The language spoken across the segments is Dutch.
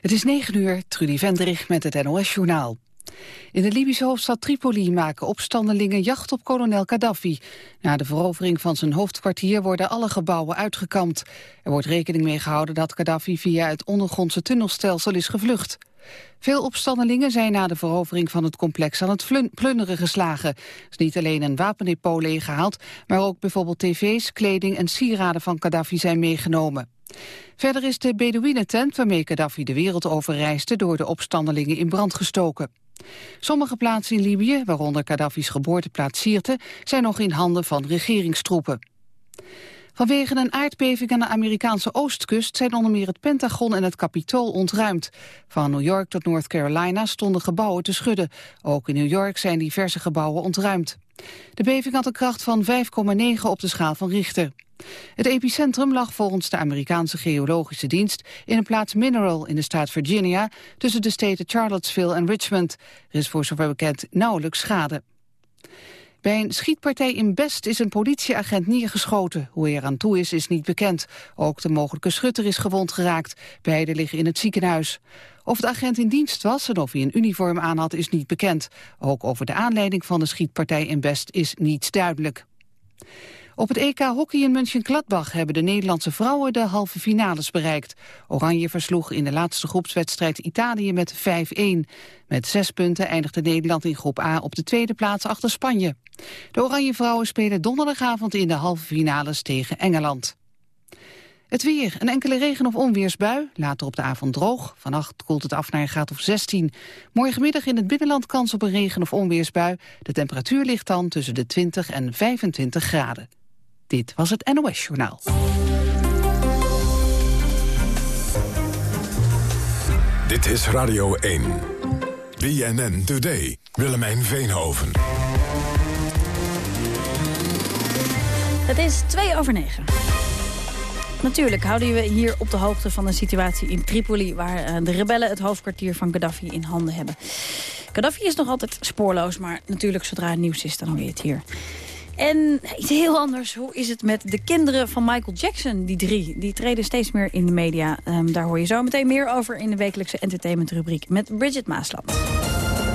Het is 9 uur, Trudy Vendrich met het NOS-journaal. In de Libische hoofdstad Tripoli maken opstandelingen jacht op kolonel Gaddafi. Na de verovering van zijn hoofdkwartier worden alle gebouwen uitgekampt. Er wordt rekening mee gehouden dat Gaddafi via het ondergrondse tunnelstelsel is gevlucht. Veel opstandelingen zijn na de verovering van het complex aan het plunderen geslagen. Er is niet alleen een wapendepot leeggehaald, maar ook bijvoorbeeld tv's, kleding en sieraden van Gaddafi zijn meegenomen. Verder is de Bedouinentent waarmee Gaddafi de wereld overreisde door de opstandelingen in brand gestoken. Sommige plaatsen in Libië, waaronder Gaddafi's geboorteplaats Sirte, zijn nog in handen van regeringstroepen. Vanwege een aardbeving aan de Amerikaanse oostkust zijn onder meer het Pentagon en het Capitool ontruimd. Van New York tot North Carolina stonden gebouwen te schudden. Ook in New York zijn diverse gebouwen ontruimd. De beving had een kracht van 5,9 op de schaal van Richter. Het epicentrum lag volgens de Amerikaanse geologische dienst in een plaats Mineral in de staat Virginia tussen de steden Charlottesville en Richmond. Er is voor zover bekend nauwelijks schade. Bij een schietpartij in Best is een politieagent neergeschoten. Hoe hij eraan toe is, is niet bekend. Ook de mogelijke schutter is gewond geraakt. Beiden liggen in het ziekenhuis. Of de agent in dienst was en of hij een uniform aan had, is niet bekend. Ook over de aanleiding van de schietpartij in Best is niets duidelijk. Op het EK Hockey in München-Gladbach hebben de Nederlandse vrouwen de halve finales bereikt. Oranje versloeg in de laatste groepswedstrijd Italië met 5-1. Met zes punten eindigde Nederland in groep A op de tweede plaats achter Spanje. De Oranje vrouwen spelen donderdagavond in de halve finales tegen Engeland. Het weer, een enkele regen- of onweersbui, later op de avond droog. Vannacht koelt het af naar een graad of 16. Morgenmiddag in het binnenland kans op een regen- of onweersbui. De temperatuur ligt dan tussen de 20 en 25 graden. Dit was het NOS Journaal. Dit is Radio 1. BNN Today. Willemijn Veenhoven. Het is 2 over 9. Natuurlijk houden we hier op de hoogte van de situatie in Tripoli... waar eh, de rebellen het hoofdkwartier van Gaddafi in handen hebben. Gaddafi is nog altijd spoorloos, maar natuurlijk zodra het nieuws is... dan hoor je het hier. En iets heel anders, hoe is het met de kinderen van Michael Jackson, die drie? Die treden steeds meer in de media. Um, daar hoor je zo meteen meer over in de wekelijkse entertainmentrubriek met Bridget Maasland.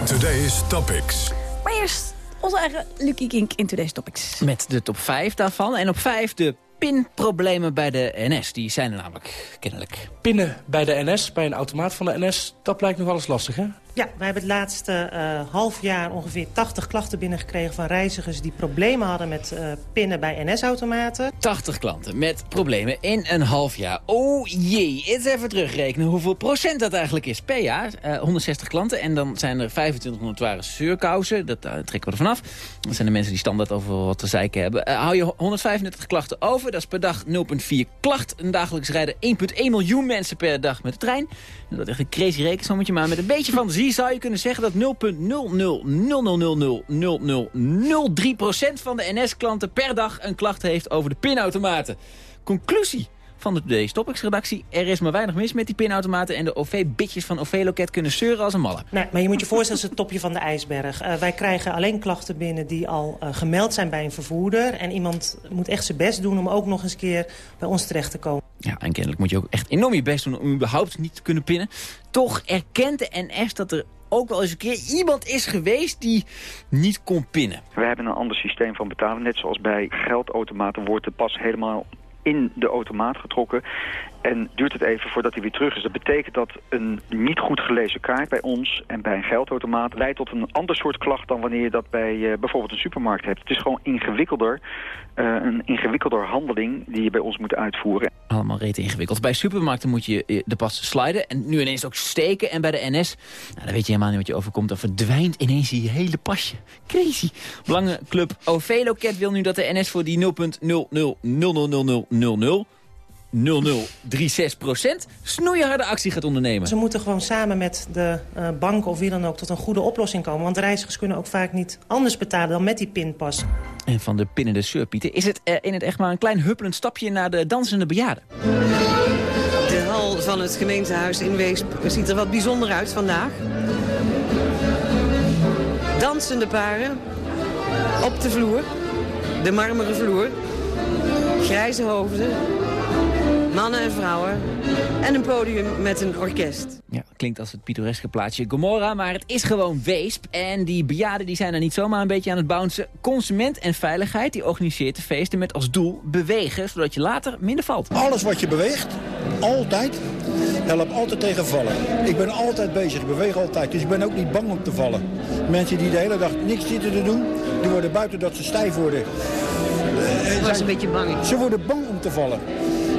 Today's Topics. Maar eerst onze eigen Lucky Kink in Today's Topics. Met de top 5 daarvan. En op 5 de pinproblemen bij de NS. Die zijn er namelijk, kennelijk. Pinnen bij de NS, bij een automaat van de NS, dat blijkt nog wel eens lastig, hè? Ja, wij hebben het laatste uh, half jaar ongeveer 80 klachten binnengekregen van reizigers die problemen hadden met uh, pinnen bij NS-automaten. 80 klanten met problemen in een half jaar. Oh jee, eens even terugrekenen hoeveel procent dat eigenlijk is per jaar. Uh, eh, 160 klanten en dan zijn er 2500 zware zeurkousen. Dat trekken we er vanaf. Dat zijn de mensen die standaard over wat te zeiken hebben. hou je 135 klachten over, dat is per dag 0,4 klacht. Een dagelijks rijden 1,1 miljoen mensen per dag met de trein. Dat is echt een crazy rekensommetje, maar met een beetje fantasie zou je kunnen zeggen dat 0,000000003% van de NS-klanten per dag een klacht heeft over de pinautomaten. Conclusie van de Today's Topics-redactie. Er is maar weinig mis met die pinautomaten... en de OV-bitjes van OV-loket kunnen zeuren als een malle. Nee, maar je moet je voorstellen, het is het topje van de ijsberg. Uh, wij krijgen alleen klachten binnen die al uh, gemeld zijn bij een vervoerder. En iemand moet echt zijn best doen om ook nog eens een keer bij ons terecht te komen. Ja, en kennelijk moet je ook echt enorm je best doen om überhaupt niet te kunnen pinnen. Toch erkent de NS dat er ook wel eens een keer iemand is geweest die niet kon pinnen. We hebben een ander systeem van betalen. Net zoals bij geldautomaten wordt de pas helemaal in de automaat getrokken. En duurt het even voordat hij weer terug is. Dat betekent dat een niet goed gelezen kaart bij ons en bij een geldautomaat leidt tot een ander soort klacht dan wanneer je dat bij uh, bijvoorbeeld een supermarkt hebt. Het is gewoon ingewikkelder, uh, een ingewikkelder handeling die je bij ons moet uitvoeren. Allemaal rete ingewikkeld. Bij supermarkten moet je eh, de pas sliden en nu ineens ook steken. En bij de NS, nou, dan weet je helemaal niet wat je overkomt. Dan verdwijnt ineens je hele pasje. Crazy. Belangenclub OV-loket wil nu dat de NS voor die 0.0000000 0036 procent snoeiharde actie gaat ondernemen. Ze moeten gewoon samen met de uh, banken of wie dan ook tot een goede oplossing komen. Want reizigers kunnen ook vaak niet anders betalen dan met die pinpas. En van de pinnende surpieten is het uh, in het echt maar een klein huppelend stapje naar de dansende bejaarden. De hal van het gemeentehuis in Weesp ziet er wat bijzonder uit vandaag. Dansende paren op de vloer, de marmeren vloer, grijze hoofden, mannen en vrouwen. En een podium met een orkest. Ja, klinkt als het pittoreske plaatsje Gomorra, maar het is gewoon Weesp. En die bejaarden die zijn er niet zomaar een beetje aan het bouncen. Consument en Veiligheid die organiseert de feesten met als doel bewegen... zodat je later minder valt. Alles wat je beweegt, altijd, helpt altijd tegen vallen. Ik ben altijd bezig, ik beweeg altijd, dus ik ben ook niet bang om te vallen. Mensen die de hele dag niks zitten te doen, die worden buiten dat ze stijf worden. Ik was een beetje bang. Ze worden bang om te vallen.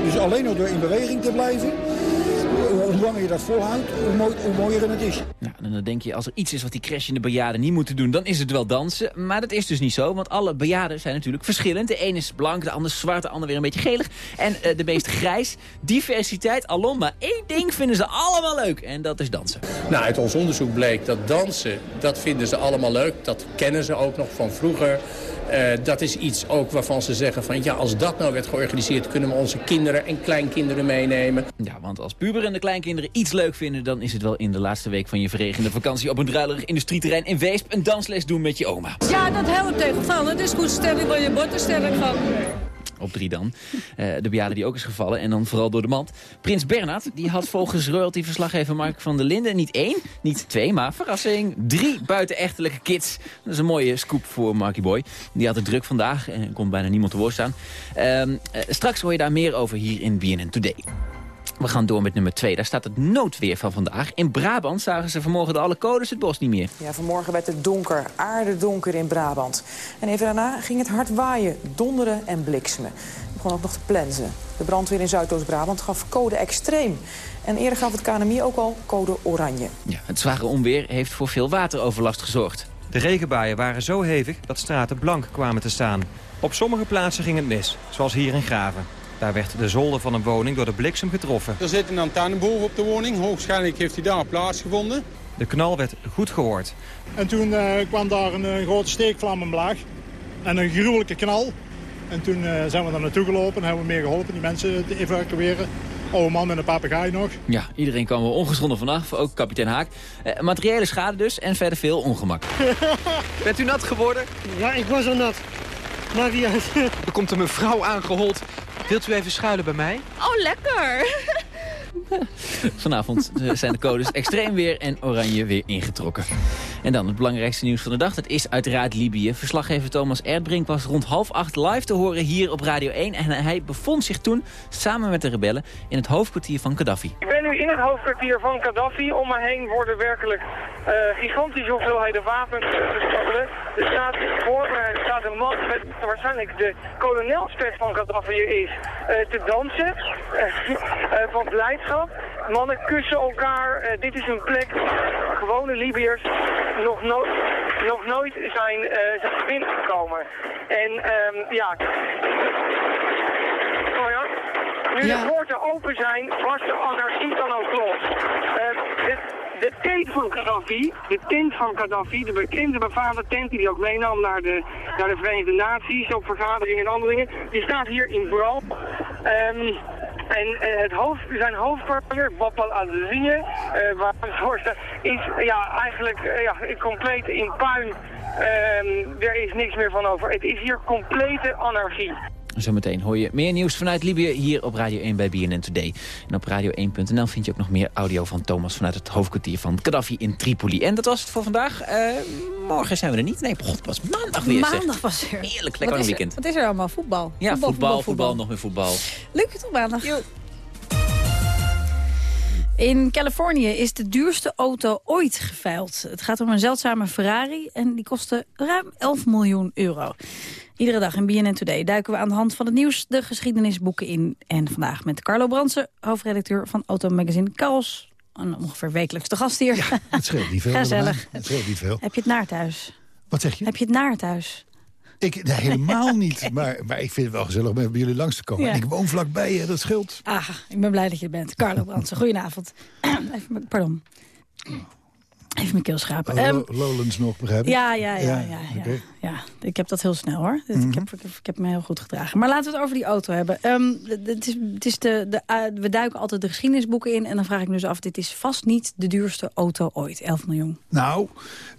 Dus alleen nog door in beweging te blijven, hoe langer je dat volhoudt, hoe, mooi, hoe mooier het is. Nou, en dan denk je, als er iets is wat die crashende bejaarden niet moeten doen... dan is het wel dansen. Maar dat is dus niet zo, want alle bejaarden zijn natuurlijk verschillend. De een is blank, de ander zwart, de ander weer een beetje gelig. En eh, de meest grijs. Diversiteit alom, maar één ding vinden ze allemaal leuk. En dat is dansen. Nou, uit ons onderzoek bleek dat dansen, dat vinden ze allemaal leuk. Dat kennen ze ook nog van vroeger. Eh, dat is iets ook waarvan ze zeggen van... ja, als dat nou werd georganiseerd... kunnen we onze kinderen en kleinkinderen meenemen. Ja, want als puber en de kleinkinderen iets leuk vinden... dan is het wel in de laatste week van je verregende vakantie... op een druilerig industrieterrein in Weesp... een dansles doen met je oma. Ja, dat helpt tegen vallen. Het is goed stelling van je bord er sterk van. Op drie dan. Eh, de bejaarde die ook is gevallen. En dan vooral door de mand. Prins Bernhard die had volgens royalty-verslaggever Mark van der Linden... niet één, niet twee, maar verrassing, drie buitenechtelijke kids. Dat is een mooie scoop voor Marky Boy. Die had het druk vandaag en kon bijna niemand te woord staan. Ehm, eh, straks hoor je daar meer over hier in BNN Today. We gaan door met nummer 2. Daar staat het noodweer van vandaag. In Brabant zagen ze vanmorgen de alle codes het bos niet meer. Ja, vanmorgen werd het donker, aardedonker in Brabant. En even daarna ging het hard waaien, donderen en bliksemen. Het begon ook nog te plensen. De brandweer in Zuidoost-Brabant gaf code extreem. En eerder gaf het KNMI ook al code oranje. Ja, het zware onweer heeft voor veel wateroverlast gezorgd. De regenbuien waren zo hevig dat straten blank kwamen te staan. Op sommige plaatsen ging het mis, zoals hier in Graven. Daar werd de zolder van een woning door de bliksem getroffen. Er zit een antenne boven op de woning. Hoogstwaarschijnlijk heeft hij daar plaatsgevonden. De knal werd goed gehoord. En toen uh, kwam daar een, uh, grote steekvlam omlaag. En een gruwelijke knal. En toen uh, zijn we daar naartoe gelopen en hebben we meer geholpen die mensen te evacueren. Oude man met een papegaai nog. Ja, iedereen kwam er ongeschonden vanaf, ook kapitein Haak. Uh, materiële schade dus en verder veel ongemak. Bent u nat geworden? Ja, ik was al nat. Maakt niet uit. Er komt een mevrouw aangehold. Wilt u even schuilen bij mij? Oh, lekker. Vanavond zijn de codes extreem weer en oranje weer ingetrokken. En dan het belangrijkste nieuws van de dag. Dat is uiteraard Libië. Verslaggever Thomas Erdbrink was rond half acht live te horen hier op Radio 1. En hij bevond zich toen samen met de rebellen in het hoofdkwartier van Gaddafi. In het hoofdkwartier van Gaddafi. Om me heen worden werkelijk uh, gigantische hoeveelheden wapens gestolen. Er staat voor me er staat een man waarschijnlijk de kolonelspet van Gaddafi is uh, te dansen. Uh, van blijdschap. Mannen kussen elkaar. dit is een plek. Gewone Libiërs nog, no nog nooit zijn, uh, zijn binnengekomen. En um, ja... Nu ja. de poorten open zijn, was de anarchie dan ook los. Uh, de, de tent van Gaddafi, de tent van Gaddafi, de bekende befaamde tent die hij ook meenam naar de, naar de Verenigde Naties op vergaderingen en andere dingen, die staat hier in brand. Um, en uh, het hoofd, zijn hoofdkwartier, Bapal Azië, uh, waar het voor is ja, eigenlijk ja, compleet in puin. Um, er is niks meer van over. Het is hier complete anarchie. Zometeen hoor je meer nieuws vanuit Libië hier op Radio 1 bij BNN Today. En op radio1.nl vind je ook nog meer audio van Thomas vanuit het hoofdkwartier van Gaddafi in Tripoli. En dat was het voor vandaag. Uh, morgen zijn we er niet. Nee, god, pas maandag weer. Maandag zeg. was er. Heerlijk, lekker een weekend. Wat is er allemaal? Voetbal. Ja, voetbal, voetbal, voetbal, voetbal nog meer voetbal. Leuk tot maandag. Yo. In Californië is de duurste auto ooit geveild. Het gaat om een zeldzame Ferrari en die kostte ruim 11 miljoen euro. Iedere dag in BNN Today duiken we aan de hand van het nieuws de geschiedenisboeken in. En vandaag met Carlo Bransen, hoofdredacteur van Automagazine Chaos. Een ongeveer wekelijks de gast hier. Ja, het scheelt niet veel. Gezellig. Het scheelt niet veel. Heb je het naar thuis? Wat zeg je? Heb je het naar thuis? Ik, nee, helemaal niet. Maar, maar ik vind het wel gezellig om bij jullie langs te komen. Ja. En ik woon vlakbij je, dat scheelt. Ah, ik ben blij dat je er bent. Carlo Brandsen, goedenavond. Even, pardon. Even mijn keel schrapen. Um, Lowlands nog, begrijp ik? Ja, ja, ja. ja, ja, okay. ja, Ik heb dat heel snel, hoor. Mm -hmm. ik, heb, ik, heb me heel goed gedragen. Maar laten we het over die auto hebben. Um, het is, het is de, de, uh, we duiken altijd de geschiedenisboeken in. En dan vraag ik me dus af, dit is vast niet de duurste auto ooit. 11 miljoen. Nou,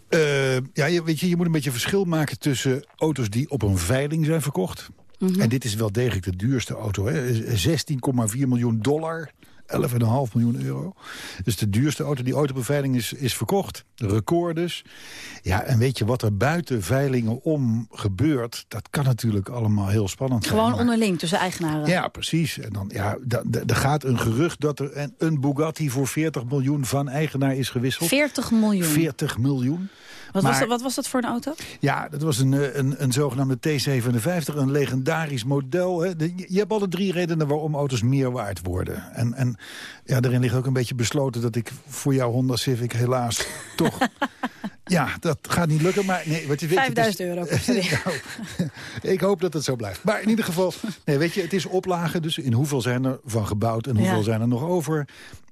uh, ja, je, weet je, je moet een beetje verschil maken tussen auto's die op een veiling zijn verkocht. Mhm. En dit is wel degelijk de duurste auto. hè. 16,4 miljoen dollar. 11,5 miljoen euro. Dus de duurste auto. Die autobeveiliging is, is verkocht. Record dus. Ja, en weet je wat er buiten veilingen om gebeurt? Dat kan natuurlijk allemaal heel spannend zijn. Gewoon onderling tussen eigenaren. ja, precies. En dan, ja, er gaat een gerucht dat er een, een Bugatti voor 40 miljoen van eigenaar is gewisseld. 40 miljoen. 40 miljoen. Wat, was Maar- dat, wat was dat voor een auto? Ja, dat was een, eh, een, een zogenaamde T57, een legendarisch model. Hè. De- je hebt alle drie redenen waarom auto's meer waard worden. En, en ja, daarin ligt ook een beetje besloten dat ik voor jouw Honda Civic helaas toch... Ja, dat gaat niet lukken, maar nee, wat je weet... het is- 5000 euro. Nou, ik hoop dat het zo blijft. Maar in ieder geval, nee, weet je, het is oplagen. Dus in hoeveel zijn er van gebouwd en hoeveel Ja. zijn er nog over?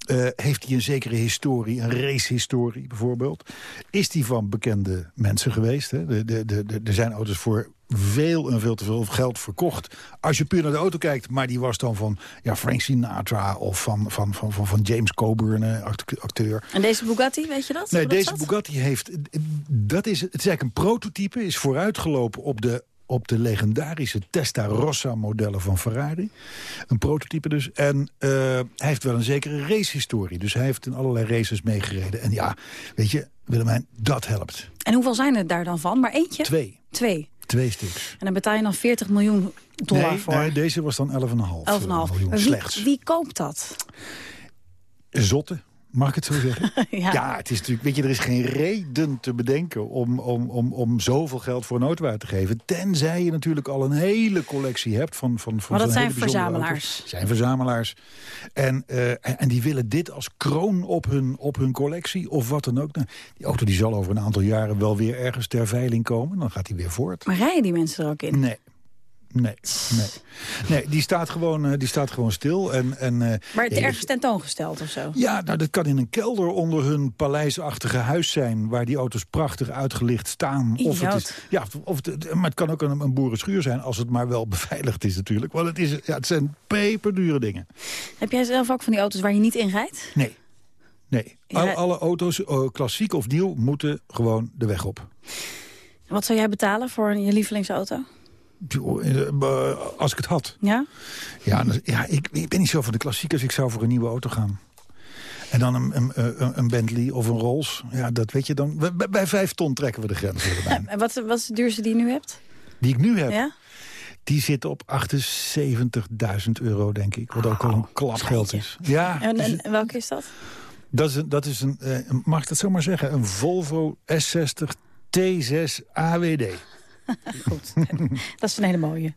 Eh, heeft hij een zekere historie, een racehistorie bijvoorbeeld? Is die van bekende mensen geweest? Hè? De, de, de, de- er zijn auto's voor veel en veel te veel geld verkocht. Als je puur naar de auto kijkt, maar die was dan van ja, Frank Sinatra... of van, van, van, van, van James Coburn, eh, act- acteur. En deze Bugatti, weet je dat? Nee, dat deze zat? Bugatti heeft... Dat is, het is eigenlijk een prototype, is vooruitgelopen op de, op de legendarische Testarossa modellen van Ferrari. Een prototype dus. En eh, hij heeft wel een zekere racehistorie. Dus hij heeft in allerlei races meegereden. En ja, weet je, Willemijn, dat helpt. En hoeveel zijn er daar dan van? Maar eentje? Twee. Twee. Twee stuks. En dan betaal je dan 40 miljoen dollar nee, voor. nee, deze was dan 11,5 11,5. miljoen Maar slechts. wie, wie koopt dat? Zotte. Mag ik het zo zeggen? Ja. het is natuurlijk, weet je, er is geen reden te bedenken om, om, om, om zoveel geld voor uit te geven. Tenzij je natuurlijk al een hele collectie hebt van, van, van Maar dat zijn verzamelaars. auto's. zijn verzamelaars. En, eh, en, en die willen dit als kroon op hun, op hun collectie of wat dan ook. Nou, die auto die zal over een aantal jaren wel weer ergens ter veiling komen. Dan gaat hij weer voort. Maar rijden die mensen er ook in? Nee. Nee, nee. nee die, staat gewoon, eh, die staat gewoon stil. En, en, eh, Maar het ergens tentoongesteld of zo? ja, nou, dat kan in een kelder onder hun paleisachtige huis zijn... waar die auto's prachtig uitgelicht staan. Of het is, ja, of het, maar het kan ook een, een boerenschuur zijn... als het maar wel beveiligd is natuurlijk. Want het, is, ja, het zijn peperdure dingen. Heb jij zelf ook van die auto's waar je niet in rijdt? Nee. Nee. Ja. Al, alle auto's, eh, klassiek of nieuw, moeten gewoon de weg op. Wat zou jij betalen voor je lievelingsauto? Eh, Als ik het had. Ja? Ja, ja ik, ik ben niet zo van de klassiekers. Ik zou voor een nieuwe auto gaan. En dan een, een, een, een Bentley of een Rolls. Ja, dat weet je dan. Bij, bij vijf ton trekken we de grens. En wat, wat is de duurste die je nu hebt? Die ik nu heb, Ja? die zit op 78.000 euro, denk ik. Wat ook al een klapgeld is. Ja, En, dus en welke is dat? dat is een, dat is een eh, mag ik dat zomaar zeggen? Een Volvo S60 T6 AWD. Goed. dat is een hele mooie.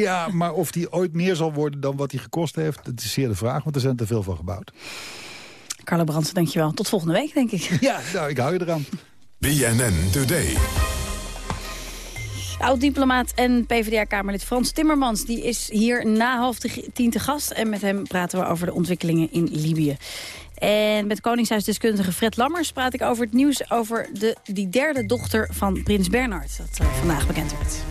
Ja, maar of die ooit meer zal worden dan wat die gekost heeft... dat is zeer de vraag, want er zijn te veel van gebouwd. Carlo Brandsen, dankjewel. Tot volgende week, denk ik. Ja, nou, ik hou je eraan. BNN Today. Oud-diplomaat en PvdA-kamerlid Frans Timmermans... die is hier na half tien te gast. En met hem praten we over de ontwikkelingen in Libië. En met Koningshuisdeskundige Fred Lammers praat ik over het nieuws... over de, die derde dochter van prins Bernhard, dat eh, vandaag bekend werd.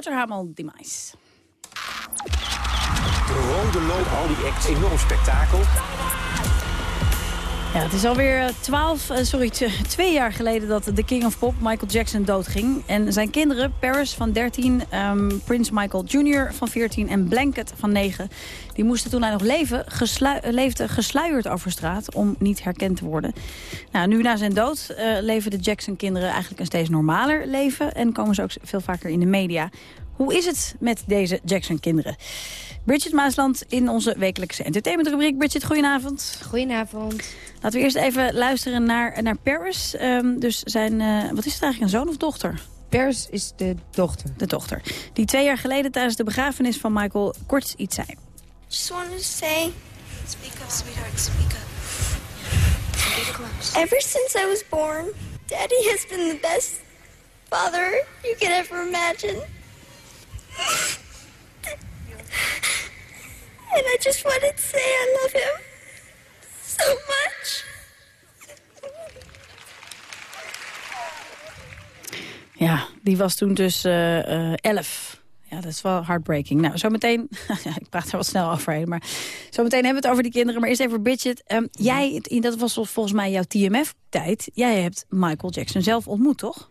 Wouter Hamel, Demise. De rode loop, al die acts, enorm spektakel. Het is alweer eh, twaalf, eh, sorry, twee jaar geleden dat de King of Pop, Michael Jackson, doodging. En zijn kinderen, Paris van 13, ehm Prince Michael Jr. van 14 en Blanket van 9... die moesten toen hij nog leven, eh, leefde gesluierd over straat om niet herkend te worden. Nou, nu na zijn dood eh, leven de Jackson-kinderen eigenlijk een steeds normaler leven... en komen ze ook veel vaker in de media. Hoe is het met deze Jackson-kinderen? Bridget Maasland in onze wekelijkse entertainmentrubriek. Bridget, goedenavond. Goedenavond. Laten we eerst even luisteren naar, naar Paris. Ehm, dus zijn, eh, wat is het eigenlijk, een zoon of dochter? Paris is de dochter. De dochter. Die twee jaar geleden tijdens de begrafenis van Michael kort iets zei. Just wanted to say. Speak up, sweetheart. Speak up. Ever since I was born, Daddy has been the best father you could ever imagine. And I just wanted to say I love him so much. Ja, die was toen dus eh, eh, elf. Ja, dat is wel heartbreaking. Nou, zometeen... ja, ik praat er wat snel overheen, maar... Zometeen hebben we het over die kinderen. Maar eerst even Bridget. Ehm, jij, dat was volgens mij jouw TMF-tijd. Jij hebt Michael Jackson zelf ontmoet, toch?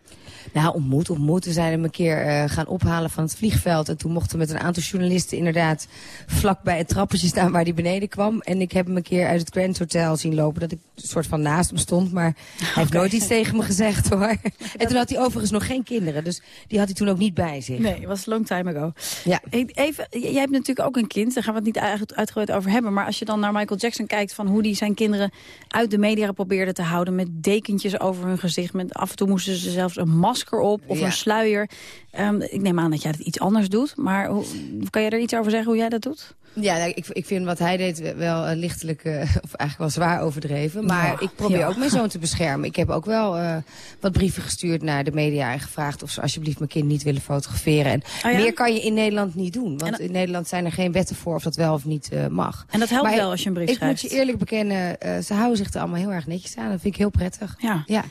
Nou, ontmoet, ontmoet. We zijn hem een keer eh, gaan ophalen van het vliegveld. En toen mochten we met een aantal journalisten inderdaad vlak bij het trappetje staan waar hij beneden kwam. En ik heb hem een keer uit het Grand Hotel zien lopen. Dat ik een soort van naast hem stond. Maar hij heeft nooit iets tegen me gezegd hoor. En toen had hij overigens nog geen kinderen. Dus die had hij toen ook niet bij zich. Nee, het was long time ago. Ja. Even, jij hebt natuurlijk ook een kind. Daar gaan we het niet uit- uitgebreid over hebben. Maar als je dan naar Michael Jackson kijkt... van hoe hij zijn kinderen uit de media probeerde te houden... met dekentjes over hun gezicht. Met, af en toe moesten ze zelfs een masker op of Ja. een sluier. Ehm, ik neem aan dat jij dat iets anders doet. Maar hoe, kan jij er iets over zeggen hoe jij dat doet? Ja, nou, ik, ik vind wat hij deed wel eh, lichtelijk, eh, of eigenlijk wel zwaar overdreven. Maar Ja, ik probeer ja. ook mijn zoon te beschermen. Ik heb ook wel eh, wat brieven gestuurd naar de media en gevraagd of ze alsjeblieft mijn kind niet willen fotograferen. En Oh ja? meer kan je in Nederland niet doen. Want in Nederland zijn er geen wetten voor of dat wel of niet mag. En dat helpt Maar wel als je een brief ik schrijft. moet je eerlijk bekennen, ze houden zich er allemaal heel erg netjes aan. Dat vind ik heel prettig. Ja. ja.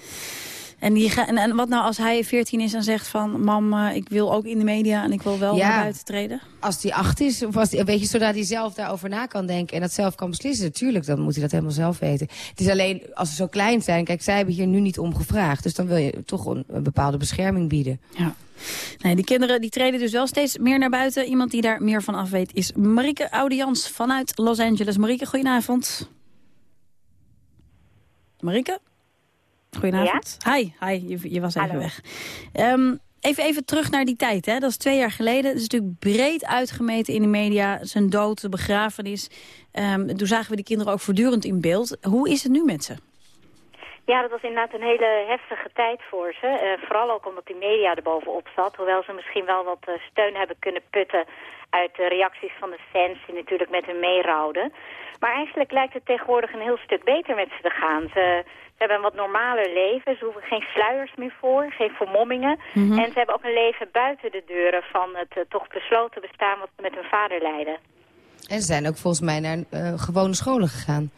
En, die ga, en, en wat nou als hij 14 is en zegt van... mam, eh, ik wil ook in de media en ik wil wel Ja. naar buiten treden? Als hij acht is, of als die, weet je, zodat hij zelf daarover na kan denken en dat zelf kan beslissen, natuurlijk, dan moet hij dat helemaal zelf weten. Het is alleen, als ze zo klein zijn, kijk, zij hebben hier nu niet om gevraagd. Dus dan wil je toch een, een bepaalde bescherming bieden. Ja. Nee, die kinderen die treden dus wel steeds meer naar buiten. Iemand die daar meer van af weet is Marieke Audians vanuit Los Angeles. Marieke, goedenavond. Marieke? Goedenavond. Hi, hi je, je was even Hallo. weg. Ehm, even, even terug naar die tijd. Hè. Dat is twee jaar geleden. Dat is natuurlijk breed uitgemeten in de media. Zijn dood, de begrafenis. Ehm, toen zagen we die kinderen ook voortdurend in beeld. Hoe is het nu met ze? Ja, dat was inderdaad een hele heftige tijd voor ze. Eh, vooral ook omdat die media er bovenop zat. Hoewel ze misschien wel wat eh, steun hebben kunnen putten uit de reacties van de fans die natuurlijk met hen meerouwden. Maar eigenlijk lijkt het tegenwoordig een heel stuk beter met ze te gaan. Ze, ze hebben een wat normaler leven. Ze hoeven geen sluiers meer voor, geen vermommingen. Mhm. En ze hebben ook een leven buiten de deuren van het eh, toch besloten bestaan wat ze met hun vader leiden. En ze zijn ook volgens mij naar eh, gewone scholen gegaan.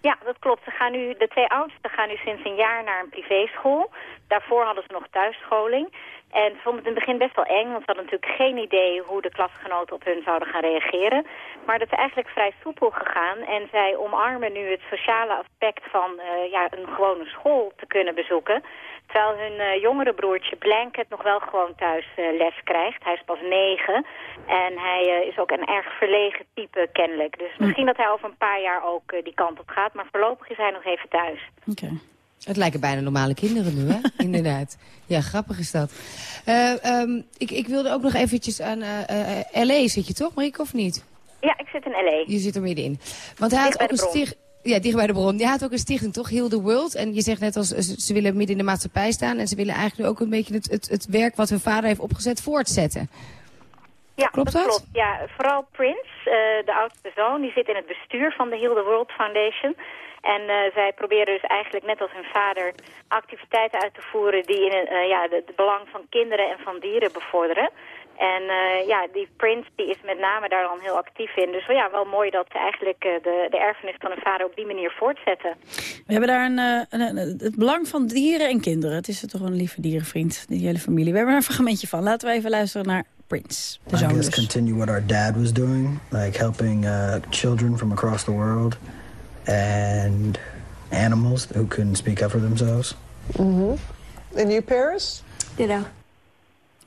Ja, dat klopt. Ze gaan nu, de twee oudsten gaan nu sinds een jaar naar een privéschool. Daarvoor hadden ze nog thuisscholing. En ze vonden het in het begin best wel eng, want ze hadden natuurlijk geen idee hoe de klasgenoten op hun zouden gaan reageren. Maar dat is eigenlijk vrij soepel gegaan en zij omarmen nu het sociale aspect van eh, ja, een gewone school te kunnen bezoeken. Terwijl hun eh, jongere broertje Blanket nog wel gewoon thuis eh, les krijgt. Hij is pas negen en hij is ook een erg verlegen type kennelijk. Dus misschien dat hij over een paar jaar ook die kant op gaat, maar voorlopig is hij nog even thuis. Het lijken bijna normale kinderen nu, hè? Inderdaad. Ja, grappig is dat. Eh, ehm, ik, ik wilde ook nog eventjes aan... eh, eh, L.A. zit je toch, Marieke, of niet? Ja, ik zit in L.A. Je zit er middenin. Want hij had Dicht ook een stichting... Ja, dicht bij de bron. Die had ook een stichting, toch? Heal the World. En je zegt net als ze, ze willen midden in de maatschappij staan. En ze willen eigenlijk ook een beetje het, het, het werk wat hun vader heeft opgezet voortzetten. Ja, Klopt dat? klopt. Ja, vooral Prince, eh, de oudste zoon, die zit in het bestuur van de Heal the World Foundation. En eh, zij proberen dus eigenlijk net als hun vader activiteiten uit te voeren die in eh, ja, de- het belang van kinderen en van dieren bevorderen. En ja, die Prince die is met name daar dan heel actief in. Dus ja, wel mooi dat ze eigenlijk de, de erfenis van hun vader op die manier voortzetten. We hebben daar een, een- een- het belang van dieren en kinderen. Het is toch een lieve dierenvriend, die hele familie. We hebben er een fragmentje van. Laten we even luisteren naar Prince, de I zoon guess dus. continue what our dad was doing, like helping uh, children from across the world and animals who couldn't speak up for themselves. Mm-hmm. And you, Paris? Ditto.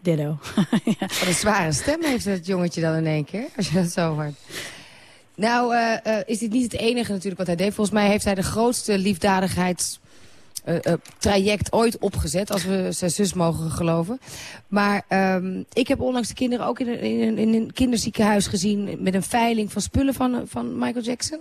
Ditto. Wat een zware stem heeft het jongetje dan in één keer, als je dat zo hoort. Nou, eh, eh, is dit niet het enige natuurlijk wat hij deed. Volgens mij heeft hij de grootste liefdadigheids... eh, traject ooit opgezet, als we zijn zus mogen geloven. Maar ehm, ik heb onlangs de kinderen ook in een, in, kinderziekenhuis gezien... met een veiling van spullen van, van Michael Jackson.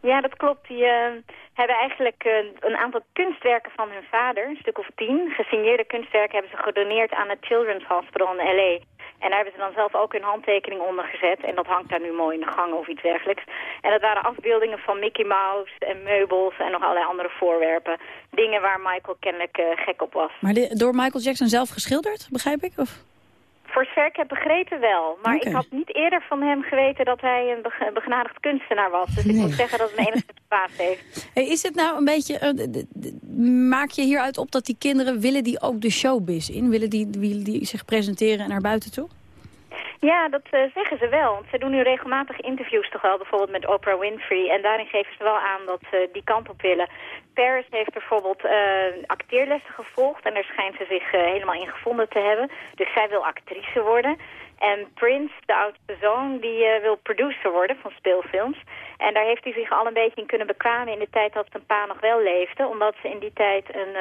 Ja, dat klopt. Die eh, hebben eigenlijk eh, een aantal kunstwerken van hun vader, een stuk of tien, gesigneerde kunstwerken, hebben ze gedoneerd aan het Children's Hospital in L.A. En daar hebben ze dan zelf ook hun handtekening onder gezet. En dat hangt daar nu mooi in de gang of iets dergelijks. En dat waren afbeeldingen van Mickey Mouse en meubels en nog allerlei andere voorwerpen. Dingen waar Michael kennelijk eh, gek op was. Maar door Michael Jackson zelf geschilderd, begrijp ik? Of? Voor zover ik heb begrepen wel. Maar ik had niet eerder van hem geweten dat hij een bege- begenadigd kunstenaar was. Dus ik moet zeggen dat het me enigszins verbaasd heeft. Hey, is het nou een beetje... eh, maak je hieruit op dat die kinderen... willen die ook de showbiz in? Willen die, willen die zich presenteren naar buiten toe? Ja, dat eh, zeggen ze wel. Want ze doen nu regelmatig interviews toch wel, bijvoorbeeld met Oprah Winfrey. En daarin geven ze wel aan dat ze die kant op willen. Paris heeft bijvoorbeeld eh, acteerlessen gevolgd en daar schijnt ze zich eh, helemaal in gevonden te hebben. Dus zij wil actrice worden. En Prince, de oudste zoon, die eh, wil producer worden van speelfilms. En daar heeft hij zich al een beetje in kunnen bekwamen in de tijd dat zijn pa nog wel leefde. Omdat ze in die tijd een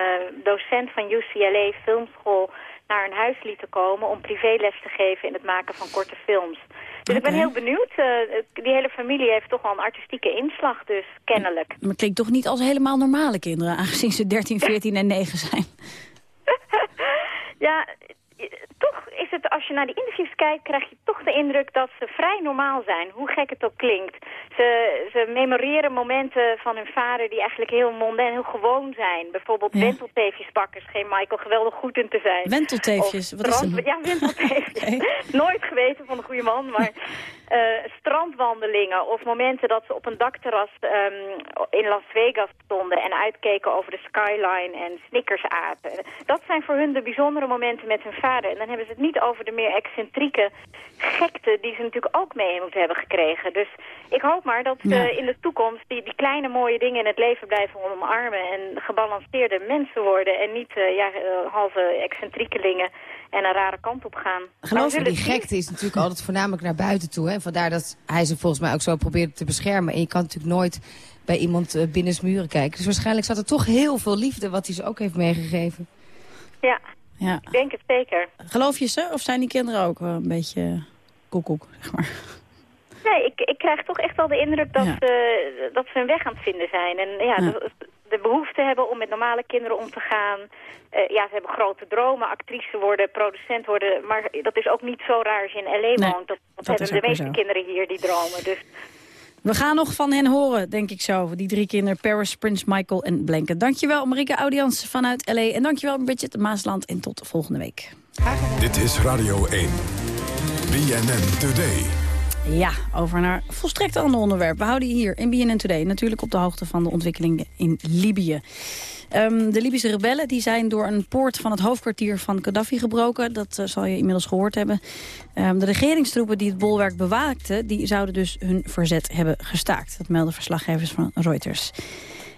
docent van UCLA filmschool naar hun huis lieten komen om privéles te geven in het maken van korte films. Dus ik ben heel benieuwd. Eh, die hele familie heeft toch wel een artistieke inslag, dus kennelijk. Maar het klinkt toch niet als helemaal normale kinderen... aangezien ze 13, 14 en 9 zijn. Ja, toch is het, als je naar de interviews kijkt, krijg je toch de indruk dat ze vrij normaal zijn, hoe gek het ook klinkt. Ze, ze memoreren momenten van hun vader die eigenlijk heel mondain, heel gewoon zijn. Bijvoorbeeld Ja. wentelteefjesbakken scheen Michael geweldig goed in te zijn. Wentelteefjes, Of wat is dat? Ja, wentelteefjes. Nooit geweten van een goede man, maar eh, strandwandelingen of momenten dat ze op een dakterras ehm, in Las Vegas stonden en uitkeken over de skyline en Snickers aten. Dat zijn voor hun de bijzondere momenten met hun vader. En dan hebben ze het niet over de meer excentrieke gekte die ze natuurlijk ook mee moeten hebben gekregen. Dus ik hoop maar dat ze Ja. in de toekomst die, die kleine mooie dingen in het leven blijven omarmen en gebalanceerde mensen worden en niet eh, ja, eh, halve excentriekelingen en een rare kant op gaan. Geloof me, die gekte is natuurlijk altijd voornamelijk naar buiten toe. Hè? Vandaar dat hij ze volgens mij ook zo probeert te beschermen. En je kan natuurlijk nooit bij iemand eh, binnen zijn muren kijken. Dus waarschijnlijk zat er toch heel veel liefde wat hij ze ook heeft meegegeven. Ja, Ja. ik denk het zeker. Geloof je ze? Of zijn die kinderen ook wel een beetje koekoek, zeg maar? Nee, ik, ik krijg toch echt wel de indruk dat, Ja. ze, dat ze hun weg aan het vinden zijn. En ja, Ja. De, de behoefte hebben om met normale kinderen om te gaan. Eh, ja, ze hebben grote dromen, actrice worden, producent worden. Maar dat is ook niet zo raar als je in L.A. Nee, woont. Dat, dat, dat is hebben de meeste zo. kinderen hier, die dromen. Dus We gaan nog van hen horen, denk ik zo. Die drie kinderen, Paris, Prince Michael en Blanket. Dankjewel, Marike Audians vanuit L.A. En dankjewel, Bridget Maasland. En tot volgende week. Dit is Radio 1. BNN Today. Ja, over naar volstrekt ander onderwerp. We houden je hier in BNN Today natuurlijk op de hoogte van de ontwikkelingen in Libië. Ehm, de Libische rebellen die zijn door een poort van het hoofdkwartier van Gaddafi gebroken. Dat eh, zal je inmiddels gehoord hebben. Ehm, de regeringstroepen die het bolwerk bewaakten... die zouden dus hun verzet hebben gestaakt. Dat melden verslaggevers van Reuters.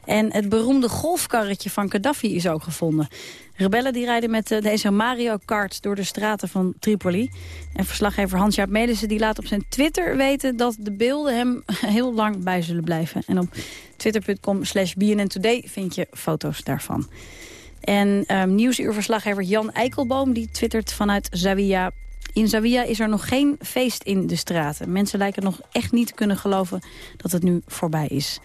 En het beroemde golfkarretje van Gaddafi is ook gevonden. Rebellen die rijden met eh, deze Mario Kart door de straten van Tripoli. En verslaggever Hans-Jaap die laat op zijn Twitter weten... dat de beelden hem heel lang bij zullen blijven. En op twitter.com slash Today vind je foto's daarvan. En um, nieuwsuurverslaggever Jan Eikelboom die twittert vanuit Zawiya... In Zawiya is er nog geen feest in de straten. Mensen lijken nog echt niet te kunnen geloven dat het nu voorbij is.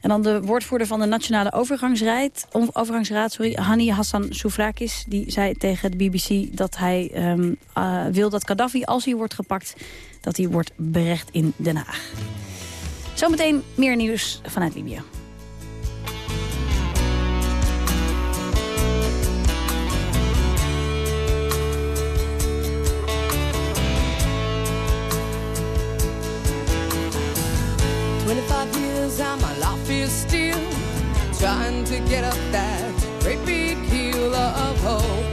En dan de woordvoerder van de Nationale Overgangsraad, overgangsraad sorry, Hani Hassan Soufrakis. Die zei tegen de BBC dat hij um, uh, wil dat Gaddafi, als hij wordt gepakt... dat hij wordt berecht in Den Haag. Zometeen meer nieuws vanuit Libië. Still trying to get up that great big hill of hope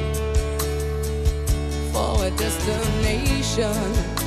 for a destination.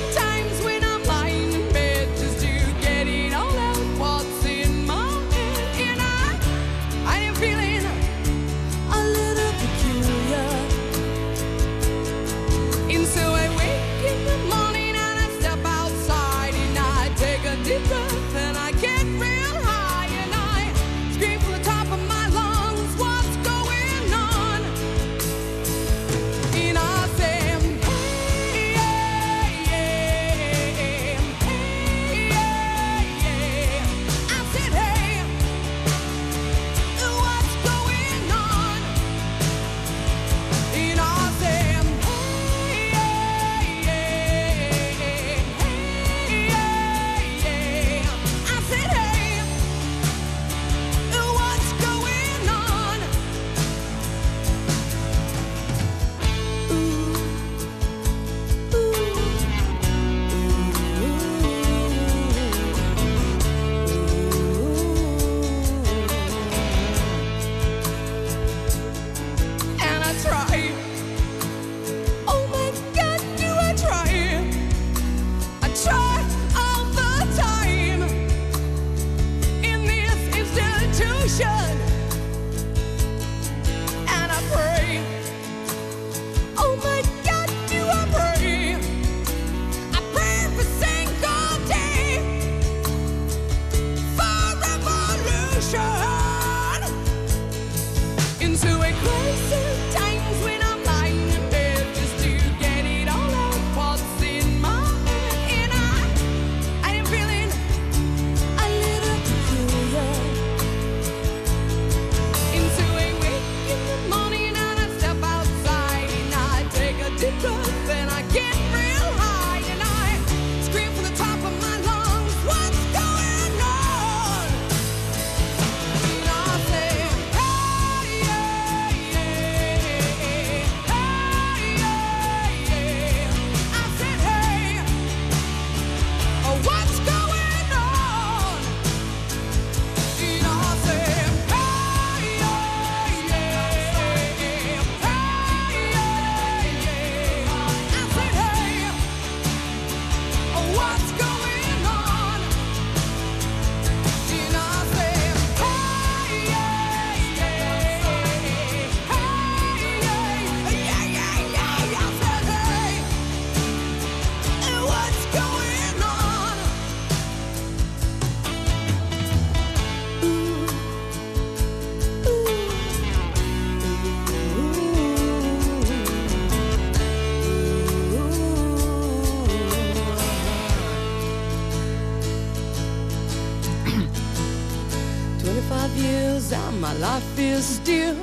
years and my life is still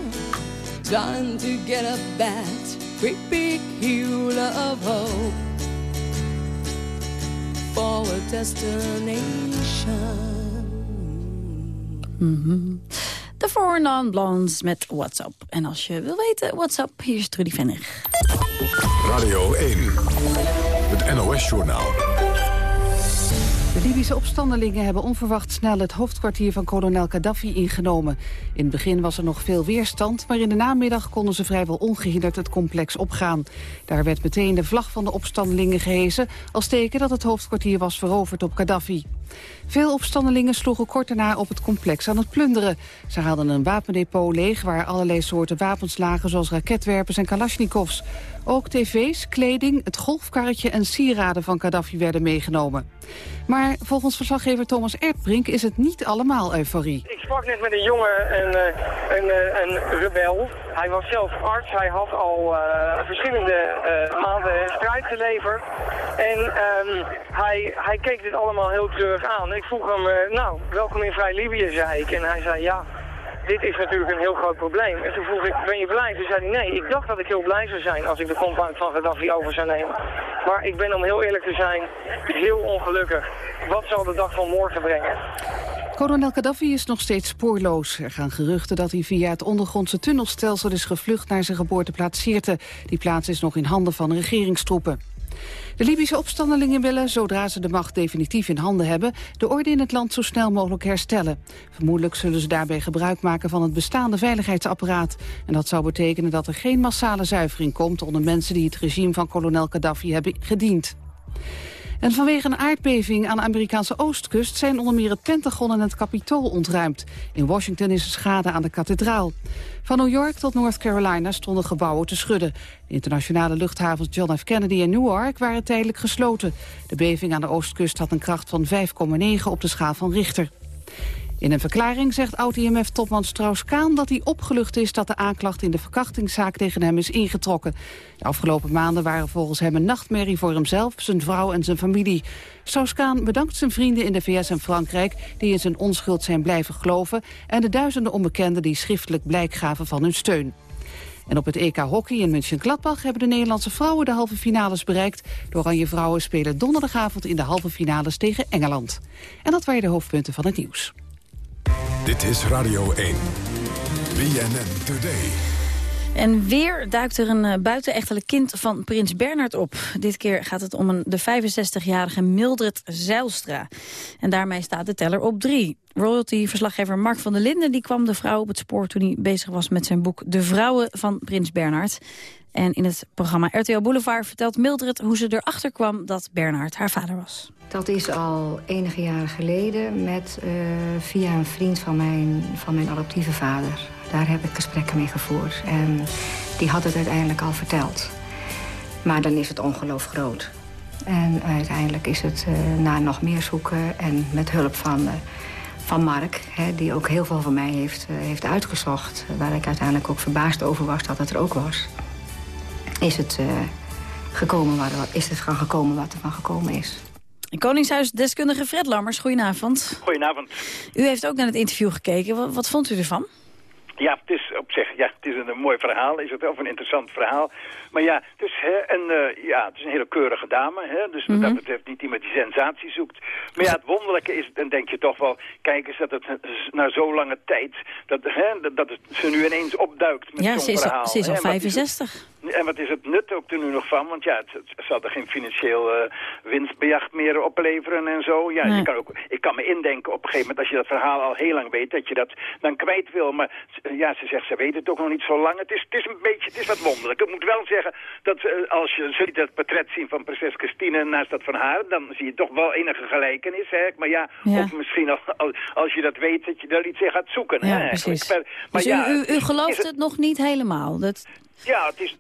trying to get up that great big hill of hope for a destination. Mhm. De Four Non Blondes met WhatsApp. En als je wil weten, WhatsApp, hier is Trudy Vennig. Radio 1. Het NOS-journaal. De Libische opstandelingen hebben onverwacht snel het hoofdkwartier van kolonel Gaddafi ingenomen. In het begin was er nog veel weerstand, maar in de namiddag konden ze vrijwel ongehinderd het complex opgaan. Daar werd meteen de vlag van de opstandelingen gehezen, als teken dat het hoofdkwartier was veroverd op Gaddafi. Veel opstandelingen sloegen kort daarna op het complex aan het plunderen. Ze haalden een wapendepot leeg waar allerlei soorten wapens lagen... zoals raketwerpers en kalasjnikovs. Ook tv's, kleding, het golfkarretje en sieraden van Gaddafi werden meegenomen. Maar volgens verslaggever Thomas Erdbrink is het niet allemaal euforie. Ik sprak net met een jongen, een, eh, een, eh, een rebel. Hij was zelf arts. Hij had al eh, verschillende eh, maanden strijd geleverd. En ehm, hij, hij keek dit allemaal heel treurig aan. Ik vroeg hem, eh, nou, welkom in Vrij Libië, zei ik. En hij zei, ja, dit is natuurlijk een heel groot probleem. En toen vroeg ik, ben je blij? Toen zei hij, nee, ik dacht dat ik heel blij zou zijn als ik de compound van Gaddafi over zou nemen. Maar ik ben, om heel eerlijk te zijn, heel ongelukkig. Wat zal de dag van morgen brengen? Kolonel Gaddafi is nog steeds spoorloos. Er gaan geruchten dat hij via het ondergrondse tunnelstelsel is gevlucht naar zijn geboorteplaats Sirte. Die plaats is nog in handen van regeringstroepen. De Libische opstandelingen willen, zodra ze de macht definitief in handen hebben, de orde in het land zo snel mogelijk herstellen. Vermoedelijk zullen ze daarbij gebruik maken van het bestaande veiligheidsapparaat. En dat zou betekenen dat er geen massale zuivering komt onder mensen die het regime van kolonel Gaddafi hebben gediend. En vanwege een aardbeving aan de Amerikaanse oostkust... zijn onder meer het Pentagon en het Capitool ontruimd. In Washington is er schade aan de kathedraal. Van New York tot North Carolina stonden gebouwen te schudden. De internationale luchthavens John F. Kennedy en Newark waren tijdelijk gesloten. De beving aan de oostkust had een kracht van 5,9 op de schaal van Richter. In een verklaring zegt oud-IMF-topman Strauss-Kaan dat hij opgelucht is dat de aanklacht in de verkrachtingszaak tegen hem is ingetrokken. De afgelopen maanden waren volgens hem een nachtmerrie voor hemzelf, zijn vrouw en zijn familie. Strauss-Kaan bedankt zijn vrienden in de VS en Frankrijk die in zijn onschuld zijn blijven geloven en de duizenden onbekenden die schriftelijk blijk gaven van hun steun. En op het EK Hockey in München-Gladbach hebben de Nederlandse vrouwen de halve finales bereikt. De Oranje Vrouwen spelen donderdagavond in de halve finales tegen Engeland. En dat waren de hoofdpunten van het nieuws. Dit is Radio 1. BNN Today. En weer duikt er een eh, buitenechtelijk kind van prins Bernhard op. Dit keer gaat het om een, de 65-jarige Mildred Zijlstra. En daarmee staat de teller op drie. Royalty-verslaggever Mark van der Linden die kwam de vrouw op het spoor... toen hij bezig was met zijn boek De Vrouwen van prins Bernhard. En in het programma RTL Boulevard vertelt Mildred hoe ze erachter kwam... dat Bernhard haar vader was. Dat is al enige jaren geleden met, eh, via een vriend van mijn, van mijn adoptieve vader. Daar heb ik gesprekken mee gevoerd. En die had het uiteindelijk al verteld. Maar dan is het ongeloof groot. En uiteindelijk is het eh, na nog meer zoeken en met hulp van, eh, van Mark... Hè, die ook heel veel van mij heeft, eh, heeft uitgezocht... waar ik uiteindelijk ook verbaasd over was dat het er ook was... is het, eh, gekomen waar, is het van gekomen wat er van gekomen is. Koningshuisdeskundige Fred Lammers, goedenavond. Goedenavond. U heeft ook naar het interview gekeken. Wat, wat vond u ervan? Ja, het is op zich ja, het is een, mooi verhaal, is het, of een interessant verhaal. Maar ja, het is, hè, een, eh, ja, het is een hele keurige dame, hè, dus wat dat betreft niet iemand die sensatie zoekt. Maar ja, het wonderlijke is, dan denk je toch wel, kijk eens dat het na zo lange tijd, dat, hè, dat, het, ze nu ineens opduikt met Ja, zo'n verhaal. al, ze is al hè, wat is het- 65. en wat is het nut ook er nu nog van? Want ja, het, het zal er geen financieel winstbejag meer opleveren en zo. Ja, Nee. je kan ook, ik kan me indenken op een gegeven moment, als je dat verhaal al heel lang weet, dat je dat dan kwijt wil. Maar eh, ja, ze zegt, ze weet het ook nog niet zo lang. Het is, het is een beetje, het is wat wonderlijk. Ik moet wel zeggen dat eh, als je zult dat portret zien van prinses Christine naast dat van haar, dan zie je toch wel enige gelijkenis. Hè? Maar ja, Ja. of misschien al, al- als je dat weet, dat je daar iets in gaat zoeken. Ja, hè, precies. Maar, maar Dus u, ja, u, het u gelooft is het nog niet helemaal? Dat, ja, het is,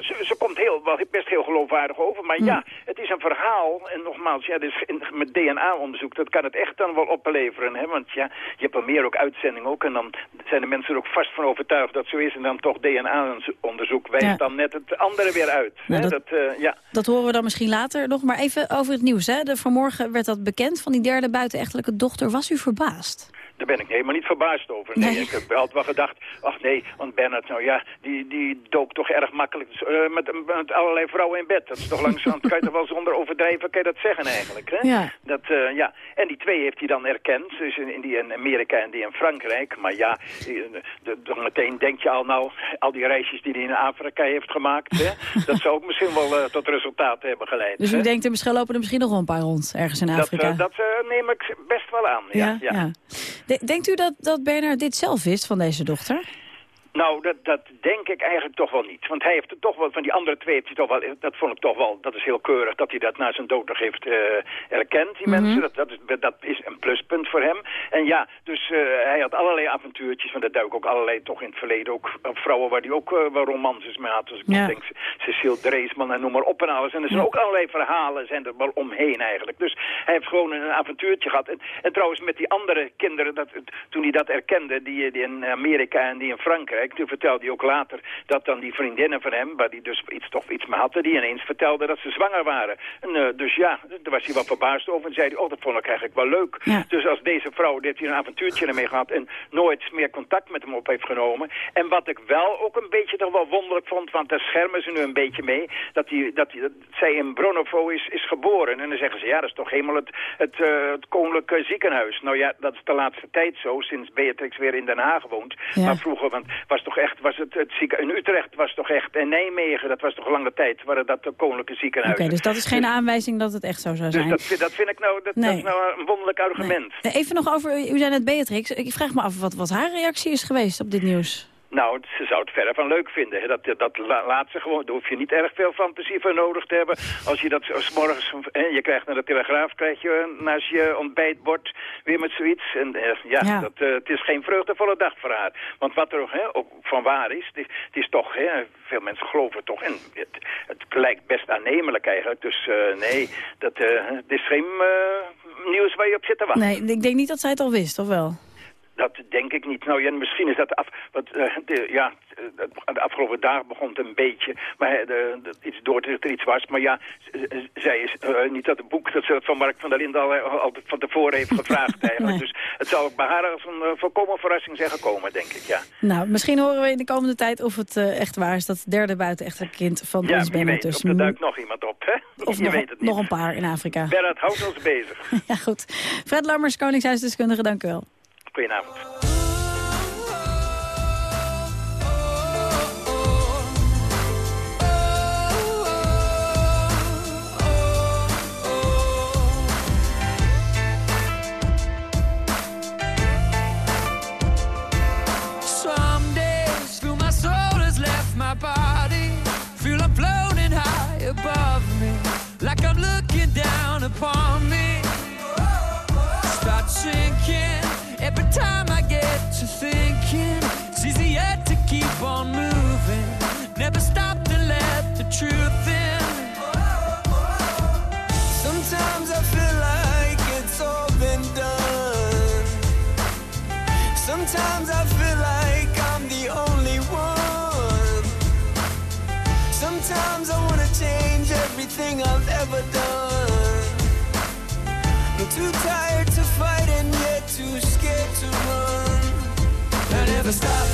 ze, ze komt heel, wel best heel geloofwaardig over. Maar ja, het is een verhaal. En nogmaals, ja, dus in- met DNA-onderzoek, dat kan het echt dan wel opleveren. Hè? Want ja, je hebt wel meer ook uitzendingen ook. En dan zijn de mensen er ook vast van overtuigd dat zo is. En dan toch DNA-onderzoek wijst Ja. dan net het andere weer uit. Nou, hè? dat- Dat, eh, ja. dat horen we dan misschien later nog. Maar even over het nieuws. Hè. De, vanmorgen werd dat bekend van die derde buitenechtelijke dochter. Was u verbaasd? Daar ben ik helemaal niet verbaasd over. Nee, ik heb altijd wel gedacht, ach nee, want Bernard, nou ja, die, die dook toch erg makkelijk eh, met, met allerlei vrouwen in bed. Dat is toch langzaam, kan je toch wel zonder overdrijven, kan je dat zeggen eigenlijk, hè? Ja. Dat, eh, ja. En die twee heeft hij dan erkend, dus in, in die in Amerika en die in Frankrijk. Maar ja, die, eh, meteen denk je al nou, al die reisjes die hij in Afrika heeft gemaakt, hè, dat zou ook misschien wel tot resultaten hebben geleid. Dus u hè? denkt er misschien lopen er misschien nog wel een paar rond, ergens in dat, Afrika. dat eh, neem ik best wel aan, ja. ja. Denkt u dat, dat Bernard dit zelf wist van deze dochter? Nou, dat, dat denk ik eigenlijk toch wel niet. Want hij heeft het toch wel, van die andere twee heeft hij toch wel, dat vond ik toch wel, dat is heel keurig dat hij dat na zijn dood nog heeft eh, erkend, die Mhm. mensen. Dat, dat, is, dat is een pluspunt voor hem. En ja, dus eh, hij had allerlei avontuurtjes, want er duiken ook allerlei, toch in het verleden ook eh, vrouwen waar hij ook eh, wel romances mee had. Dus ik Ja. denk Cecile Dreesman en noem maar op en alles. En er zijn Ja. ook allerlei verhalen zijn er wel omheen eigenlijk. Dus hij heeft gewoon een avontuurtje gehad. En, en trouwens met die andere kinderen, dat, toen hij dat erkende, die, die in Amerika en die in Frankrijk, toen vertelde hij ook later dat dan die vriendinnen van hem, waar hij dus iets, toch iets mee hadden, die ineens vertelden dat ze zwanger waren. En, eh, dus ja, daar was hij wel verbaasd over en zei hij, oh dat vond ik eigenlijk wel leuk. Dus als deze vrouw, die heeft hier een avontuurtje ermee gehad en nooit meer contact met hem op heeft genomen. En wat ik wel ook een beetje toch wel wonderlijk vond, want daar schermen ze nu een beetje mee, dat, hij, dat, hij, dat zij in Bronovo is, is geboren. En dan zeggen ze, ja, dat is toch helemaal het, het, eh, het koninklijke ziekenhuis. Nou ja, dat is de laatste tijd zo, sinds Beatrix weer in Den Haag woont. Ja. Maar vroeger, want was toch echt, was het, het ziekenhuis in Utrecht was toch echt, en Nijmegen, dat was toch lange tijd, waren dat de koninklijke Oké, ziekenhuizen. dus dat is geen aanwijzing dat het echt zo zou Dus zijn. dat, vind- dat vind ik nou, dat, dat Nee. is nou een wonderlijk argument. Even nog over, u zei net Beatrix. Ik vraag me af wat, wat haar reactie is geweest op dit nieuws. Nou, ze zou het verder van leuk vinden. hè. Dat, dat la- laat ze gewoon. Daar hoef je niet erg veel fantasie voor nodig te hebben. Als je dat 's morgens, hè, je krijgt naar de telegraaf, krijg je naast je ontbijtbord weer met zoiets. En eh, ja, Ja. Dat, eh, het is geen vreugdevolle dag voor haar. Want wat er hè, ook van waar is, het, het is toch, hè, veel mensen geloven toch. En het, het lijkt best aannemelijk eigenlijk. Dus eh, nee, dat, eh, het is geen nieuws waar je op zit te wachten. Nee, ik denk niet dat zij het al wist, of wel? Dat denk ik niet. Nou ja, misschien is dat af... Wat, eh, de, ja, eh, de afgelopen dagen begon het een beetje. Maar eh, de, iets door dat er iets was. Maar ja, zij is niet dat het boek dat ze dat van Mark van der Linden al, al van tevoren heeft gevraagd eigenlijk. Nee. Dus het zal ook bij haar als een volkomen verrassing zijn gekomen, denk ik, ja. Nou, misschien horen we in de komende tijd of het echt waar is... dat derde buitenechtelijke kind van Ja, Bernhard weet. dus... Of er duikt nog iemand op, hè? Of je nog, weet het niet. nog een paar in Afrika. Bernard houdt ons bezig. Ja, goed. Fred Lammers, Koningshuisdeskundige, dank u wel. Goedenavond. Everything I've ever done. I'm too tired to fight and yet too scared to run. I never stop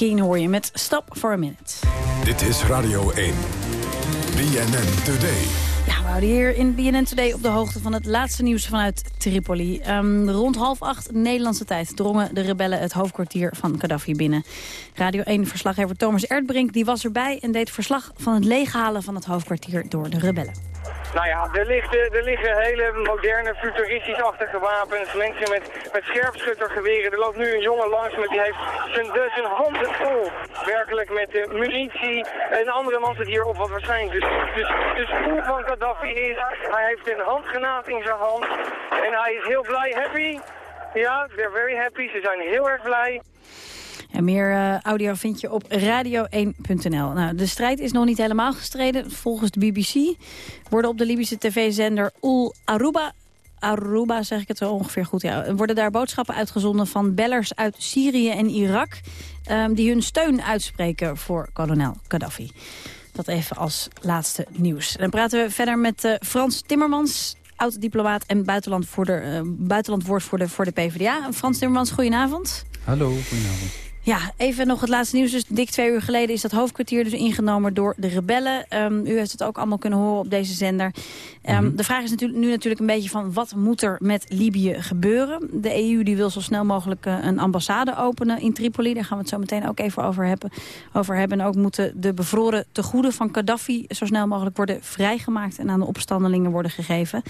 Keen hoor je met Stop for a Minute. Dit is Radio 1. BNN Today. Ja, we houden hier in BNN Today op de hoogte van het laatste nieuws vanuit Tripoli. Ehm, rond half acht Nederlandse tijd drongen de rebellen het hoofdkwartier van Gaddafi binnen. Radio 1-verslaggever Thomas Erdbrink die was erbij en deed verslag van het leeghalen van het hoofdkwartier door de rebellen. Nou ja, er liggen, er liggen hele moderne, futuristisch-achtige wapens. Mensen met, met scherpschuttergeweren. Er loopt nu een jongen langs met die heeft zijn, zijn handen vol. Werkelijk met de munitie. En een andere man zit hier op wat waarschijnlijk dus, dus spoel van Gaddafi is. Hij heeft een handgranaat in zijn hand. En hij is heel blij. Happy? Ja, they're very happy. Ze zijn heel erg blij. En meer eh, audio vind je op radio1.nl. Nou, de strijd is nog niet helemaal gestreden. Volgens de BBC worden op de Libische tv-zender Ul Aruba... Aruba, zeg ik het zo ongeveer goed, ja. Worden daar boodschappen uitgezonden van bellers uit Syrië en Irak... ehm, die hun steun uitspreken voor kolonel Gaddafi. Dat even als laatste nieuws. Dan praten we verder met eh, Frans Timmermans oud-diplomaat en buitenlandvoorder, eh, buitenlandwoordvoerder voor de PvdA. Frans Timmermans, goedenavond. Hallo, goedenavond. Ja, even nog het laatste nieuws. Dus dik twee uur geleden is dat hoofdkwartier dus ingenomen door de rebellen. Ehm, u heeft het ook allemaal kunnen horen op deze zender. Ehm, Mhm. De vraag is natuurlijk, nu natuurlijk een beetje van wat moet er met Libië gebeuren? De EU die wil zo snel mogelijk eh, een ambassade openen in Tripoli. Daar gaan we het zo meteen ook even over hebben. Over hebben. En ook moeten de bevroren tegoeden van Gaddafi zo snel mogelijk worden vrijgemaakt en aan de opstandelingen worden gegeven.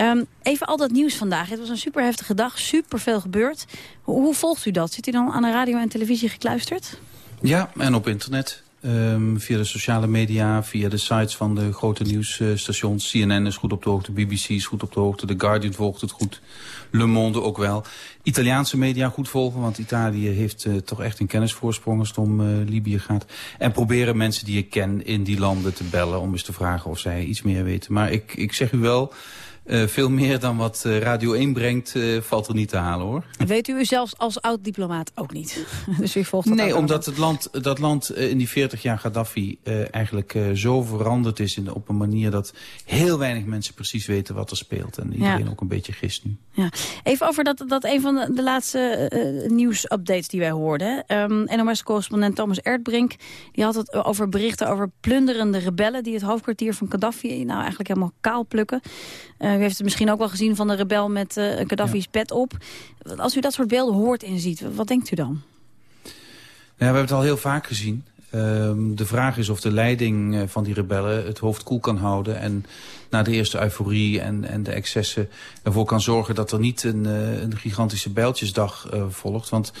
Ehm, even al dat nieuws vandaag. Het was een super heftige dag, super veel gebeurd. Hoe, volgt u dat? Zit u dan aan de radio en televisie gekluisterd? Ja, en op internet. Ehm, via de sociale media, via de sites van de grote nieuwsstations. CNN is goed op de hoogte, BBC is goed op de hoogte, The Guardian volgt het goed. Le Monde ook wel. Italiaanse media goed volgen, want Italië heeft eh, toch echt een kennisvoorsprong als het om eh, Libië gaat. En proberen mensen die ik ken in die landen te bellen om eens te vragen of zij iets meer weten. Maar ik, ik zeg u wel, eh, veel meer dan wat eh, Radio 1 brengt, eh, valt er niet te halen hoor. Weet u zelfs als oud-diplomaat ook niet? dus u volgt dat Nee, omdat het land, dat land in die 40 jaar Gaddafi eigenlijk zo veranderd is in, op een manier dat heel weinig mensen precies weten wat er speelt. En iedereen Ja. ook een beetje gist nu. Ja. Even over dat, dat een van de, de laatste nieuwsupdates die wij hoorden. Ehm NOS-correspondent Thomas Erdbrink die had het over berichten over plunderende rebellen... die het hoofdkwartier van Gaddafi nou eigenlijk helemaal kaal plukken. U heeft het misschien ook wel gezien van de rebel met eh Gaddafi's pet op. Als u dat soort beelden hoort en ziet, wat denkt u dan? Ja, we hebben het al heel vaak gezien. Ehm, de vraag is of de leiding eh, van die rebellen het hoofd koel kan houden... en na de eerste euforie en, en de excessen ervoor kan zorgen... dat er niet een, eh, een gigantische bijltjesdag eh, volgt. Want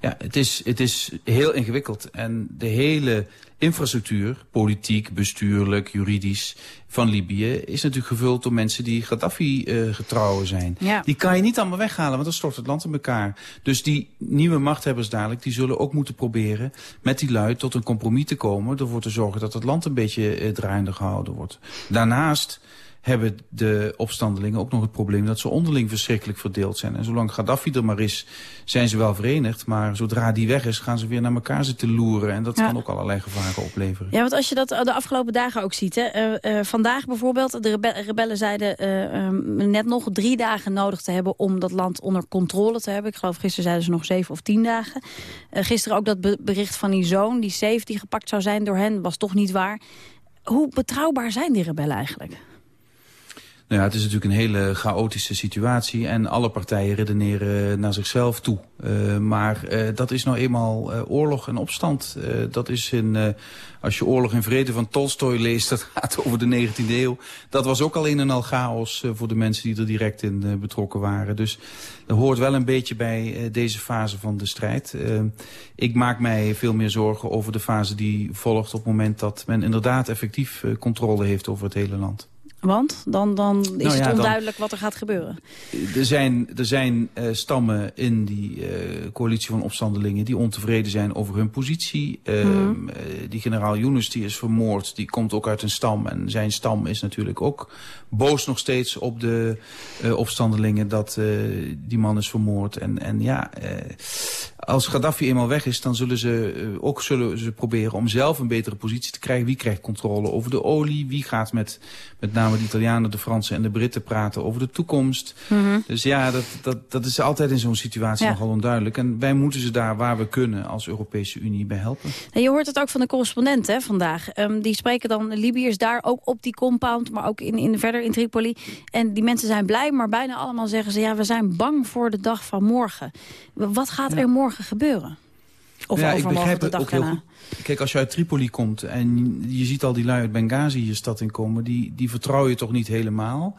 ja, het, is, het is heel ingewikkeld. En de hele infrastructuur, politiek, bestuurlijk, juridisch... van Libië is natuurlijk gevuld door mensen die Gaddafi eh getrouwen zijn. Ja. Die kan je niet allemaal weghalen, want dan stort het land in elkaar. Dus die nieuwe machthebbers dadelijk, die zullen ook moeten proberen... met die lui tot een compromis te komen... ervoor te zorgen dat het land een beetje eh, draaiende gehouden wordt. Daarnaast hebben de opstandelingen ook nog het probleem... dat ze onderling verschrikkelijk verdeeld zijn. En zolang Gaddafi er maar is, zijn ze wel verenigd. Maar zodra die weg is, gaan ze weer naar elkaar zitten loeren. En dat Ja. kan ook allerlei gevaren opleveren. Ja, want als je dat de afgelopen dagen ook ziet. Hè, eh, eh, vandaag bijvoorbeeld, de rebe- rebellen zeiden eh, ehm, net nog drie dagen nodig te hebben om dat land onder controle te hebben. Ik geloof gisteren zeiden ze nog zeven of tien dagen. Gisteren ook dat be- bericht van die zoon, die safe die gepakt zou zijn door hen, was toch niet waar. Hoe betrouwbaar zijn die rebellen eigenlijk? Nou ja, het is natuurlijk een hele chaotische situatie en alle partijen redeneren naar zichzelf toe. Eh, maar eh, dat is nou eenmaal eh, oorlog en opstand. Dat is in, als je Oorlog en Vrede van Tolstoy leest, dat gaat over de 19e eeuw. Dat was ook al een en al chaos voor de mensen die er direct in betrokken waren. Dus dat hoort wel een beetje bij deze fase van de strijd. Ik maak mij veel meer zorgen over de fase die volgt op het moment dat men inderdaad effectief controle heeft over het hele land. Want dan, dan is Nou ja, het dan- onduidelijk wat er gaat gebeuren. Er zijn, er zijn eh, stammen in die eh, coalitie van opstandelingen die ontevreden zijn over hun positie. Eh, Mhm. eh, die generaal Yunus die is vermoord, die komt ook uit een stam. En zijn stam is natuurlijk ook boos nog steeds op de opstandelingen dat die man is vermoord. En, en ja, als Gaddafi eenmaal weg is, dan zullen ze eh, ook zullen ze proberen om zelf een betere positie te krijgen. Wie krijgt controle over de olie? Wie gaat met met name de Italianen, de Fransen en de Britten praten over de toekomst? Mhm. Dus ja, dat, dat, dat is altijd in zo'n situatie Ja. nogal onduidelijk. En wij moeten ze daar waar we kunnen als Europese Unie bij helpen. En je hoort het ook van de correspondent hè, vandaag. Ehm, die spreken dan Libiërs daar ook op die compound, maar ook in, in, verder in Tripoli. En die mensen zijn blij, maar bijna allemaal zeggen ze... ja, we zijn bang voor de dag van morgen. Wat gaat er morgen gebeuren? Of ja, ik begrijp de het dag ook daarna? Kijk, als je uit Tripoli komt en je ziet al die lui uit Benghazi je stad in komen, die, die vertrouw je toch niet helemaal.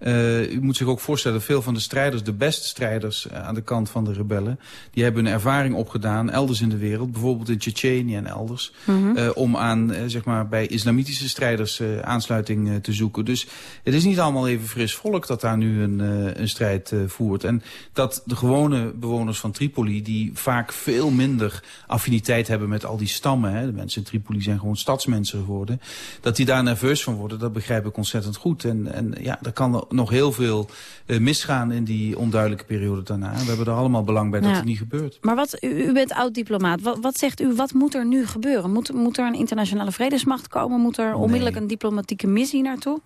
Eh, u moet zich ook voorstellen, veel van de strijders, de beste strijders eh, aan de kant van de rebellen, die hebben een ervaring opgedaan elders in de wereld, bijvoorbeeld in Tsjetsjenië en elders, Mhm. eh, om aan, zeg maar, bij islamitische strijders aansluiting te zoeken. Dus het is niet allemaal even fris volk dat daar nu een, een strijd voert. En dat de gewone bewoners van Tripoli, die vaak veel minder affiniteit hebben met al die stammen, hè, de mensen in Tripoli zijn gewoon stadsmensen geworden, dat die daar nerveus van worden, dat begrijp ik ontzettend goed. En, en ja, er kan nog heel veel eh, misgaan in die onduidelijke periode daarna. We hebben er allemaal belang bij dat het niet gebeurt. Maar wat, u, u bent oud-diplomaat. Wat, wat zegt u, wat moet er nu gebeuren? Moet, moet er een internationale vredesmacht komen? Moet er onmiddellijk een diplomatieke missie naartoe?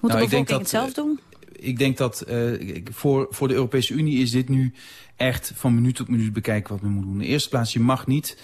Moet Nou, de bevolking het dat, zelf doen? ik denk dat eh, voor, voor de Europese Unie is dit nu echt van minuut tot minuut bekijken wat men moet doen. In de eerste plaats, je mag niet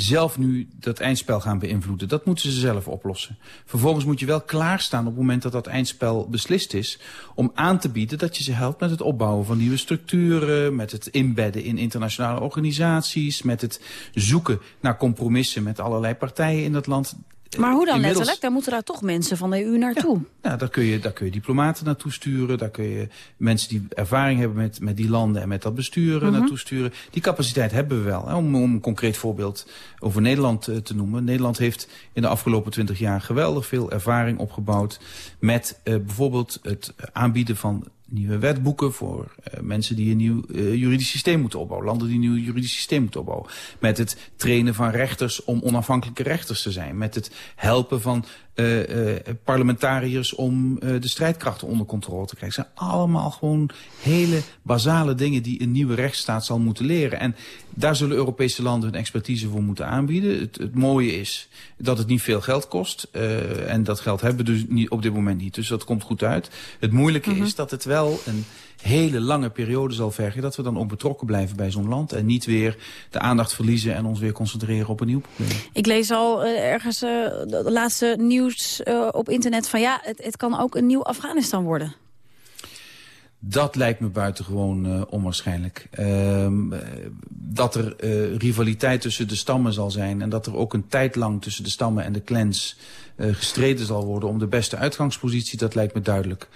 zelf nu dat eindspel gaan beïnvloeden. Dat moeten ze zelf oplossen. Vervolgens moet je wel klaarstaan op het moment dat dat eindspel beslist is... om aan te bieden dat je ze helpt met het opbouwen van nieuwe structuren... met het inbedden in internationale organisaties... met het zoeken naar compromissen met allerlei partijen in dat land... Maar hoe dan Inmiddels- letterlijk? Dan moeten daar toch mensen van de EU naartoe. ja, daar kun, je, daar kun je diplomaten naartoe sturen. Daar kun je mensen die ervaring hebben met, met die landen en met dat besturen Mhm. naartoe sturen. Die capaciteit hebben we wel. Hè, om, om een concreet voorbeeld over Nederland eh, te noemen. Nederland heeft in de afgelopen twintig jaar geweldig veel ervaring opgebouwd... met eh, bijvoorbeeld het aanbieden van nieuwe wetboeken voor eh, mensen die een nieuw eh, juridisch systeem moeten opbouwen. Landen die een nieuw juridisch systeem moeten opbouwen. Met het trainen van rechters om onafhankelijke rechters te zijn. Met het helpen van eh, eh, parlementariërs om eh, de strijdkrachten onder controle te krijgen. Het zijn allemaal gewoon hele basale dingen die een nieuwe rechtsstaat zal moeten leren. En daar zullen Europese landen hun expertise voor moeten aanbieden. Het, het mooie is dat het niet veel geld kost. en dat geld hebben we dus niet, op dit moment niet. Dus dat komt goed uit. Het moeilijke is dat het wel een hele lange periode zal vergen... dat we dan ook betrokken blijven bij zo'n land... en niet weer de aandacht verliezen en ons weer concentreren op een nieuw probleem. Ik lees al eh, ergens eh, de laatste nieuws eh, op internet van... ja, het, het kan ook een nieuw Afghanistan worden. Dat lijkt me buitengewoon eh onwaarschijnlijk. Ehm, eh, dat er eh, rivaliteit tussen de stammen zal zijn... en dat er ook een tijd lang tussen de stammen en de clans gestreden zal worden... om de beste uitgangspositie, dat lijkt me duidelijk.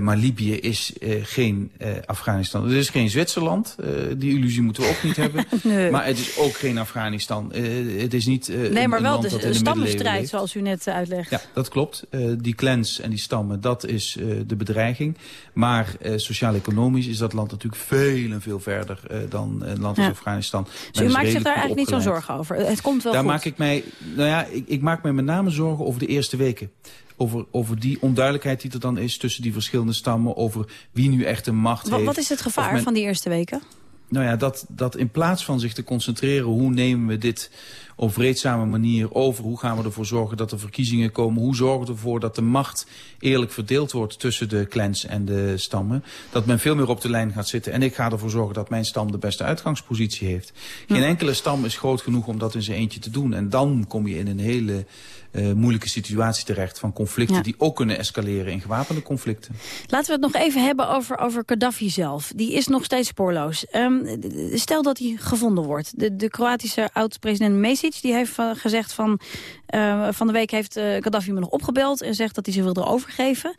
Maar Libië is geen Afghanistan. Het is geen Zwitserland. die illusie moeten we ook niet hebben. Nee. Maar het is ook geen Afghanistan. Het is niet nee, maar wel de, de stammenstrijd, zoals u net uitlegt. Ja, dat klopt. Die clans en die stammen, dat is de bedreiging. Maar eh, sociaal-economisch is dat land natuurlijk veel en veel verder eh, dan een land als Ja. Afghanistan. Dus u maakt zich daar eigenlijk niet zo'n zorgen over. Het komt wel Daar goed. maak ik mij, nou ja, ik, ik maak mij met name zorgen over de eerste weken. Over, over die onduidelijkheid die er dan is tussen die verschillende stammen. Over wie nu echt de macht Wa- heeft. wat is het gevaar men- van die eerste weken? Nou ja, dat, dat in plaats van zich te concentreren... hoe nemen we dit op vreedzame manier over? Hoe gaan we ervoor zorgen dat er verkiezingen komen? Hoe zorgen we ervoor dat de macht eerlijk verdeeld wordt... tussen de clans en de stammen? Dat men veel meer op de lijn gaat zitten. En ik ga ervoor zorgen dat mijn stam de beste uitgangspositie heeft. Geen enkele stam is groot genoeg om dat in zijn eentje te doen. En dan kom je in een hele eh, moeilijke situatie terecht... van conflicten Ja. die ook kunnen escaleren in gewapende conflicten. Laten we het nog even hebben over, over Gaddafi zelf. Die is nog steeds spoorloos. Ehm, stel dat hij gevonden wordt. De, de Kroatische oud-president Mesic die heeft gezegd van... eh, van de week heeft eh, Gaddafi me nog opgebeld en zegt dat hij zich wilde overgeven.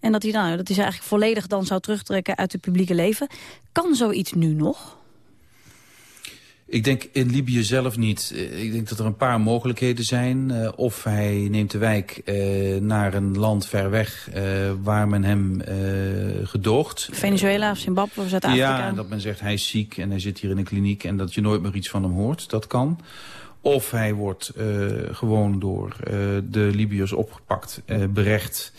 En dat hij, nou, dat hij zich eigenlijk volledig dan zou terugtrekken uit het publieke leven. Kan zoiets nu nog? Ik denk in Libië zelf niet. Eh, Ik denk dat er een paar mogelijkheden zijn. Eh, of hij neemt de wijk eh, naar een land ver weg waar men hem gedoogt. Venezuela of Zimbabwe of Zuid-Afrika? Ja, en dat men zegt hij is ziek en hij zit hier in een kliniek... en dat je nooit meer iets van hem hoort. Dat kan. Of hij wordt gewoon door de Libiërs opgepakt, berecht...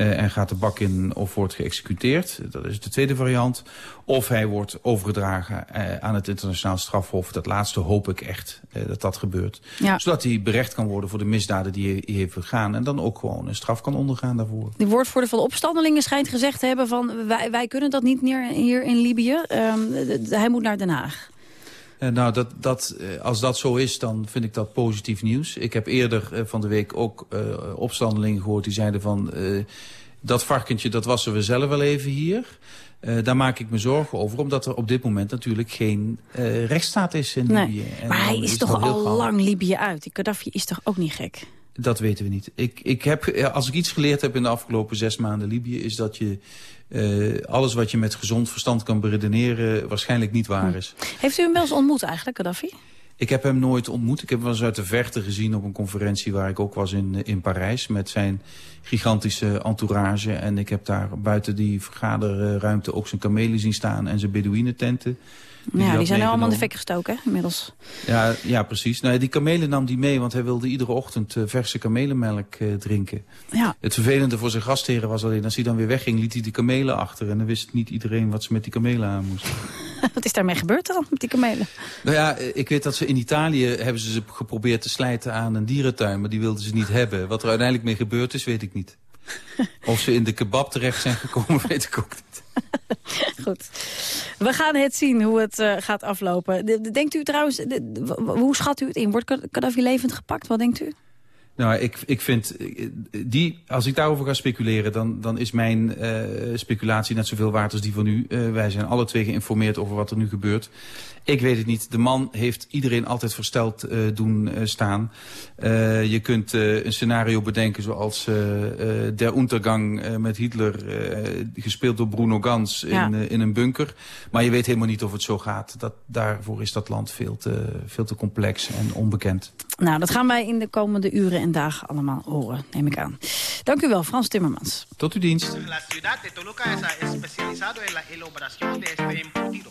eh, en gaat de bak in of wordt geëxecuteerd. Dat is de tweede variant. Of hij wordt overgedragen eh, aan het internationaal strafhof. Dat laatste hoop ik echt eh, dat dat gebeurt. Ja. Zodat hij berecht kan worden voor de misdaden die hij heeft begaan. En dan ook gewoon een straf kan ondergaan daarvoor. De woordvoerder van de opstandelingen schijnt gezegd te hebben van... wij, wij kunnen dat niet meer hier in Libië. Ehm, hij moet naar Den Haag. Eh, nou, dat, dat, eh, als dat zo is, dan vind ik dat positief nieuws. Ik heb eerder eh, van de week ook opstandelingen gehoord die zeiden van... dat varkentje, dat wassen we zelf wel even hier. Daar maak ik me zorgen over, omdat er op dit moment natuurlijk geen eh, rechtsstaat is in Nee. Libië. En Maar hij is toch al lang Libië uit. Die Gaddafi is toch ook niet gek? Dat weten we niet. Ik, ik heb, als ik iets geleerd heb in de afgelopen zes maanden Libië... is dat je eh, alles wat je met gezond verstand kan beredeneren... waarschijnlijk niet waar is. Heeft u hem wel eens ontmoet eigenlijk, Gaddafi? Ik heb hem nooit ontmoet. Ik heb hem wel eens uit de verte gezien op een conferentie waar ik ook was in, eh, in Parijs. Met zijn gigantische entourage. En ik heb daar buiten die vergaderruimte ook zijn kamelen zien staan en zijn bedoeïnententen. Ja, die zijn nu allemaal in de fik gestoken, hè, inmiddels. Ja, ja, precies. Nou, die kamelen nam die mee, want hij wilde iedere ochtend eh, verse kamelenmelk eh, drinken. Ja. Het vervelende voor zijn gastheren was alleen, als hij dan weer wegging, liet hij die kamelen achter. En dan wist niet iedereen wat ze met die kamelen aan moesten. Wat is daarmee gebeurd dan, met die kamelen? Nou ja, eh, ik weet dat ze in Italië hebben ze ze geprobeerd te slijten aan een dierentuin, maar die wilden ze niet hebben. Wat er uiteindelijk mee gebeurd is, weet ik niet. Of ze in de kebab terecht zijn gekomen, weet ik ook niet. Goed. We gaan het zien hoe het eh, gaat aflopen. De- de- Denkt u trouwens, hoe schat u het in? Wordt Gaddafi levend gepakt? Wat denkt u? Nou, ik, ik vind, eh, die, als ik daarover ga speculeren, dan, dan is mijn eh, speculatie net zoveel waard als die van u. Wij zijn alle twee geïnformeerd over wat er nu gebeurt. Ik weet het niet. De man heeft iedereen altijd versteld eh, doen eh, staan. Eh, je kunt eh, een scenario bedenken zoals eh, eh, Der Untergang met Hitler, eh, gespeeld door Bruno Gans in, Ja. eh, in een bunker. Maar je weet helemaal niet of het zo gaat. Dat, daarvoor is dat land veel te, veel te complex en onbekend. Nou, dat gaan wij in de komende uren en dagen allemaal horen, neem ik aan. Dank u wel, Frans Timmermans. Tot uw dienst. La ciudad de Toluca es especializado en la elaboración de este embutido,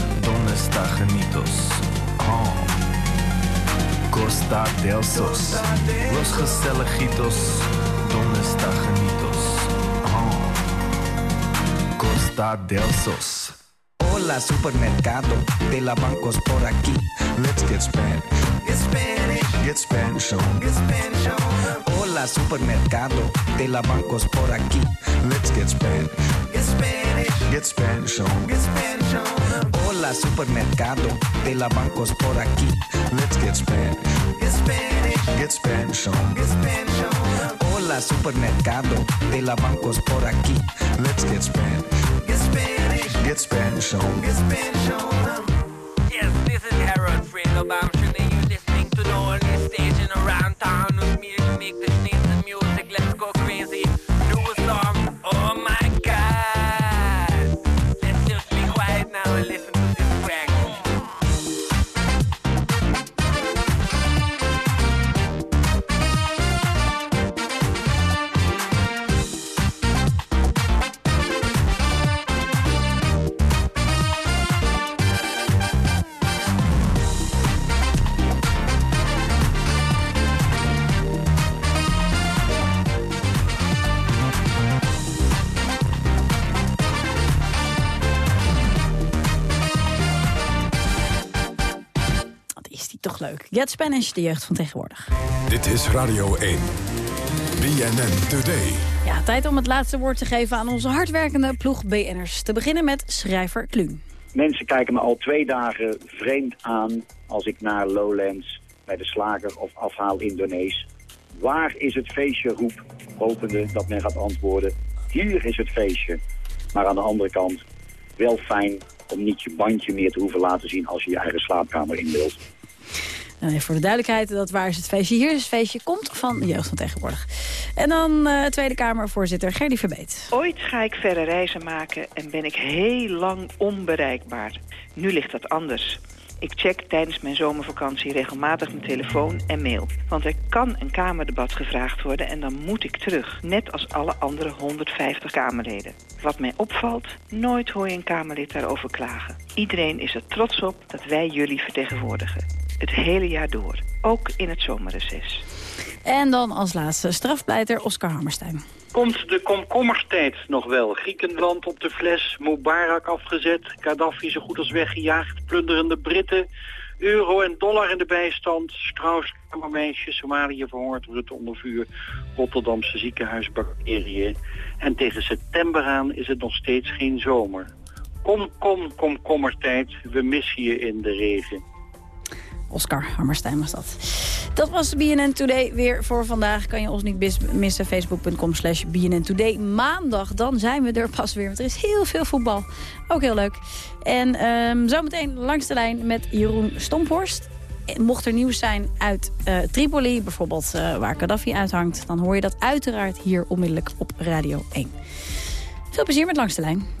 donde está genitos? Oh. Costa del Sos. Los gezelligitos, donde está genitos? Oh. Costa del Sos. Hola supermercado de la bancos por aquí. Let's get Spanish. Get Spanish. Get Spanish on. Get Spanish on. Hola supermercado de la bancos por aquí. Let's get Spanish. Get Spanish. Get Spanish on. Get Spanish on. Hola supermercado de la bancos por aquí. Let's get Spanish. Get Spanish. Get Spanish on. Get Spanish on. Hola supermercado. De la bancos por aquí. Let's get Spanish. Get Spanish. Get Spanish on. Get Spanish on. Yes, this is Harold Friedelbaum. Shanae, you listening to the only station around town with me to make the leuk. Get Spanish, de jeugd van tegenwoordig. Dit is Radio 1. BNN Today. Ja, tijd om het laatste woord te geven aan onze hardwerkende ploeg BN'ers. Te beginnen met schrijver Kluun. Mensen kijken me al twee dagen vreemd aan als ik naar Lowlands bij de slager of afhaal Indonees. Waar is het feestje roep, hopende dat men gaat antwoorden. Hier is het feestje. Maar aan de andere kant, wel fijn om niet je bandje meer te hoeven laten zien als je je eigen slaapkamer in wilt. Even voor de duidelijkheid, dat waar is het feestje? Hier is het feestje, komt van jeugd van tegenwoordig. En dan eh, Tweede Kamervoorzitter Gerdy Verbeet. Ooit ga ik verre reizen maken en ben ik heel lang onbereikbaar. Nu ligt dat anders. Ik check tijdens mijn zomervakantie regelmatig mijn telefoon en mail. Want er kan een Kamerdebat gevraagd worden en dan moet ik terug. Net als alle andere 150 Kamerleden. Wat mij opvalt, nooit hoor je een Kamerlid daarover klagen. Iedereen is er trots op dat wij jullie vertegenwoordigen. Het hele jaar door. Ook in het zomerreces. En dan als laatste strafpleiter Oscar Hammerstein. Komt de komkommerstijd nog wel? Griekenland op de fles, Mubarak afgezet, Gaddafi zo goed als weggejaagd, plunderende Britten, euro en dollar in de bijstand, Strauss, kamermeisje, Somalië verhoord Rutte onder vuur, Rotterdamse ziekenhuisbacteriën. En tegen september aan is het nog steeds geen zomer. Kom, kom, komkommertijd, we missen je in de regen. Oscar Hammerstein was dat. Dat was BNN Today weer voor vandaag. Kan je ons niet missen. Facebook.com slash BNN Today. Maandag, dan zijn we er pas weer. Want er is heel veel voetbal. Ook heel leuk. En ehm, zometeen langs de lijn met Jeroen Stomphorst. Mocht er nieuws zijn uit eh, Tripoli, bijvoorbeeld eh, waar Gaddafi uithangt... dan hoor je dat uiteraard hier onmiddellijk op Radio 1. Veel plezier met Langs de Lijn.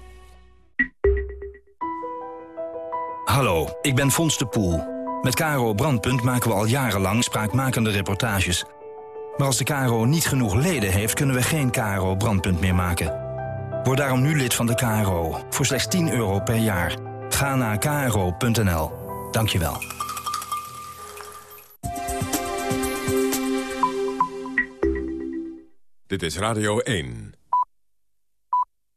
Hallo, ik ben Fons de Poel. Met Caro Brandpunt maken we al jarenlang spraakmakende reportages. Maar als de KRO niet genoeg leden heeft, kunnen we geen KRO Brandpunt meer maken. Word daarom nu lid van de KRO, voor slechts 10 euro per jaar. Ga naar kro.nl. Dank je wel. Dit is Radio 1.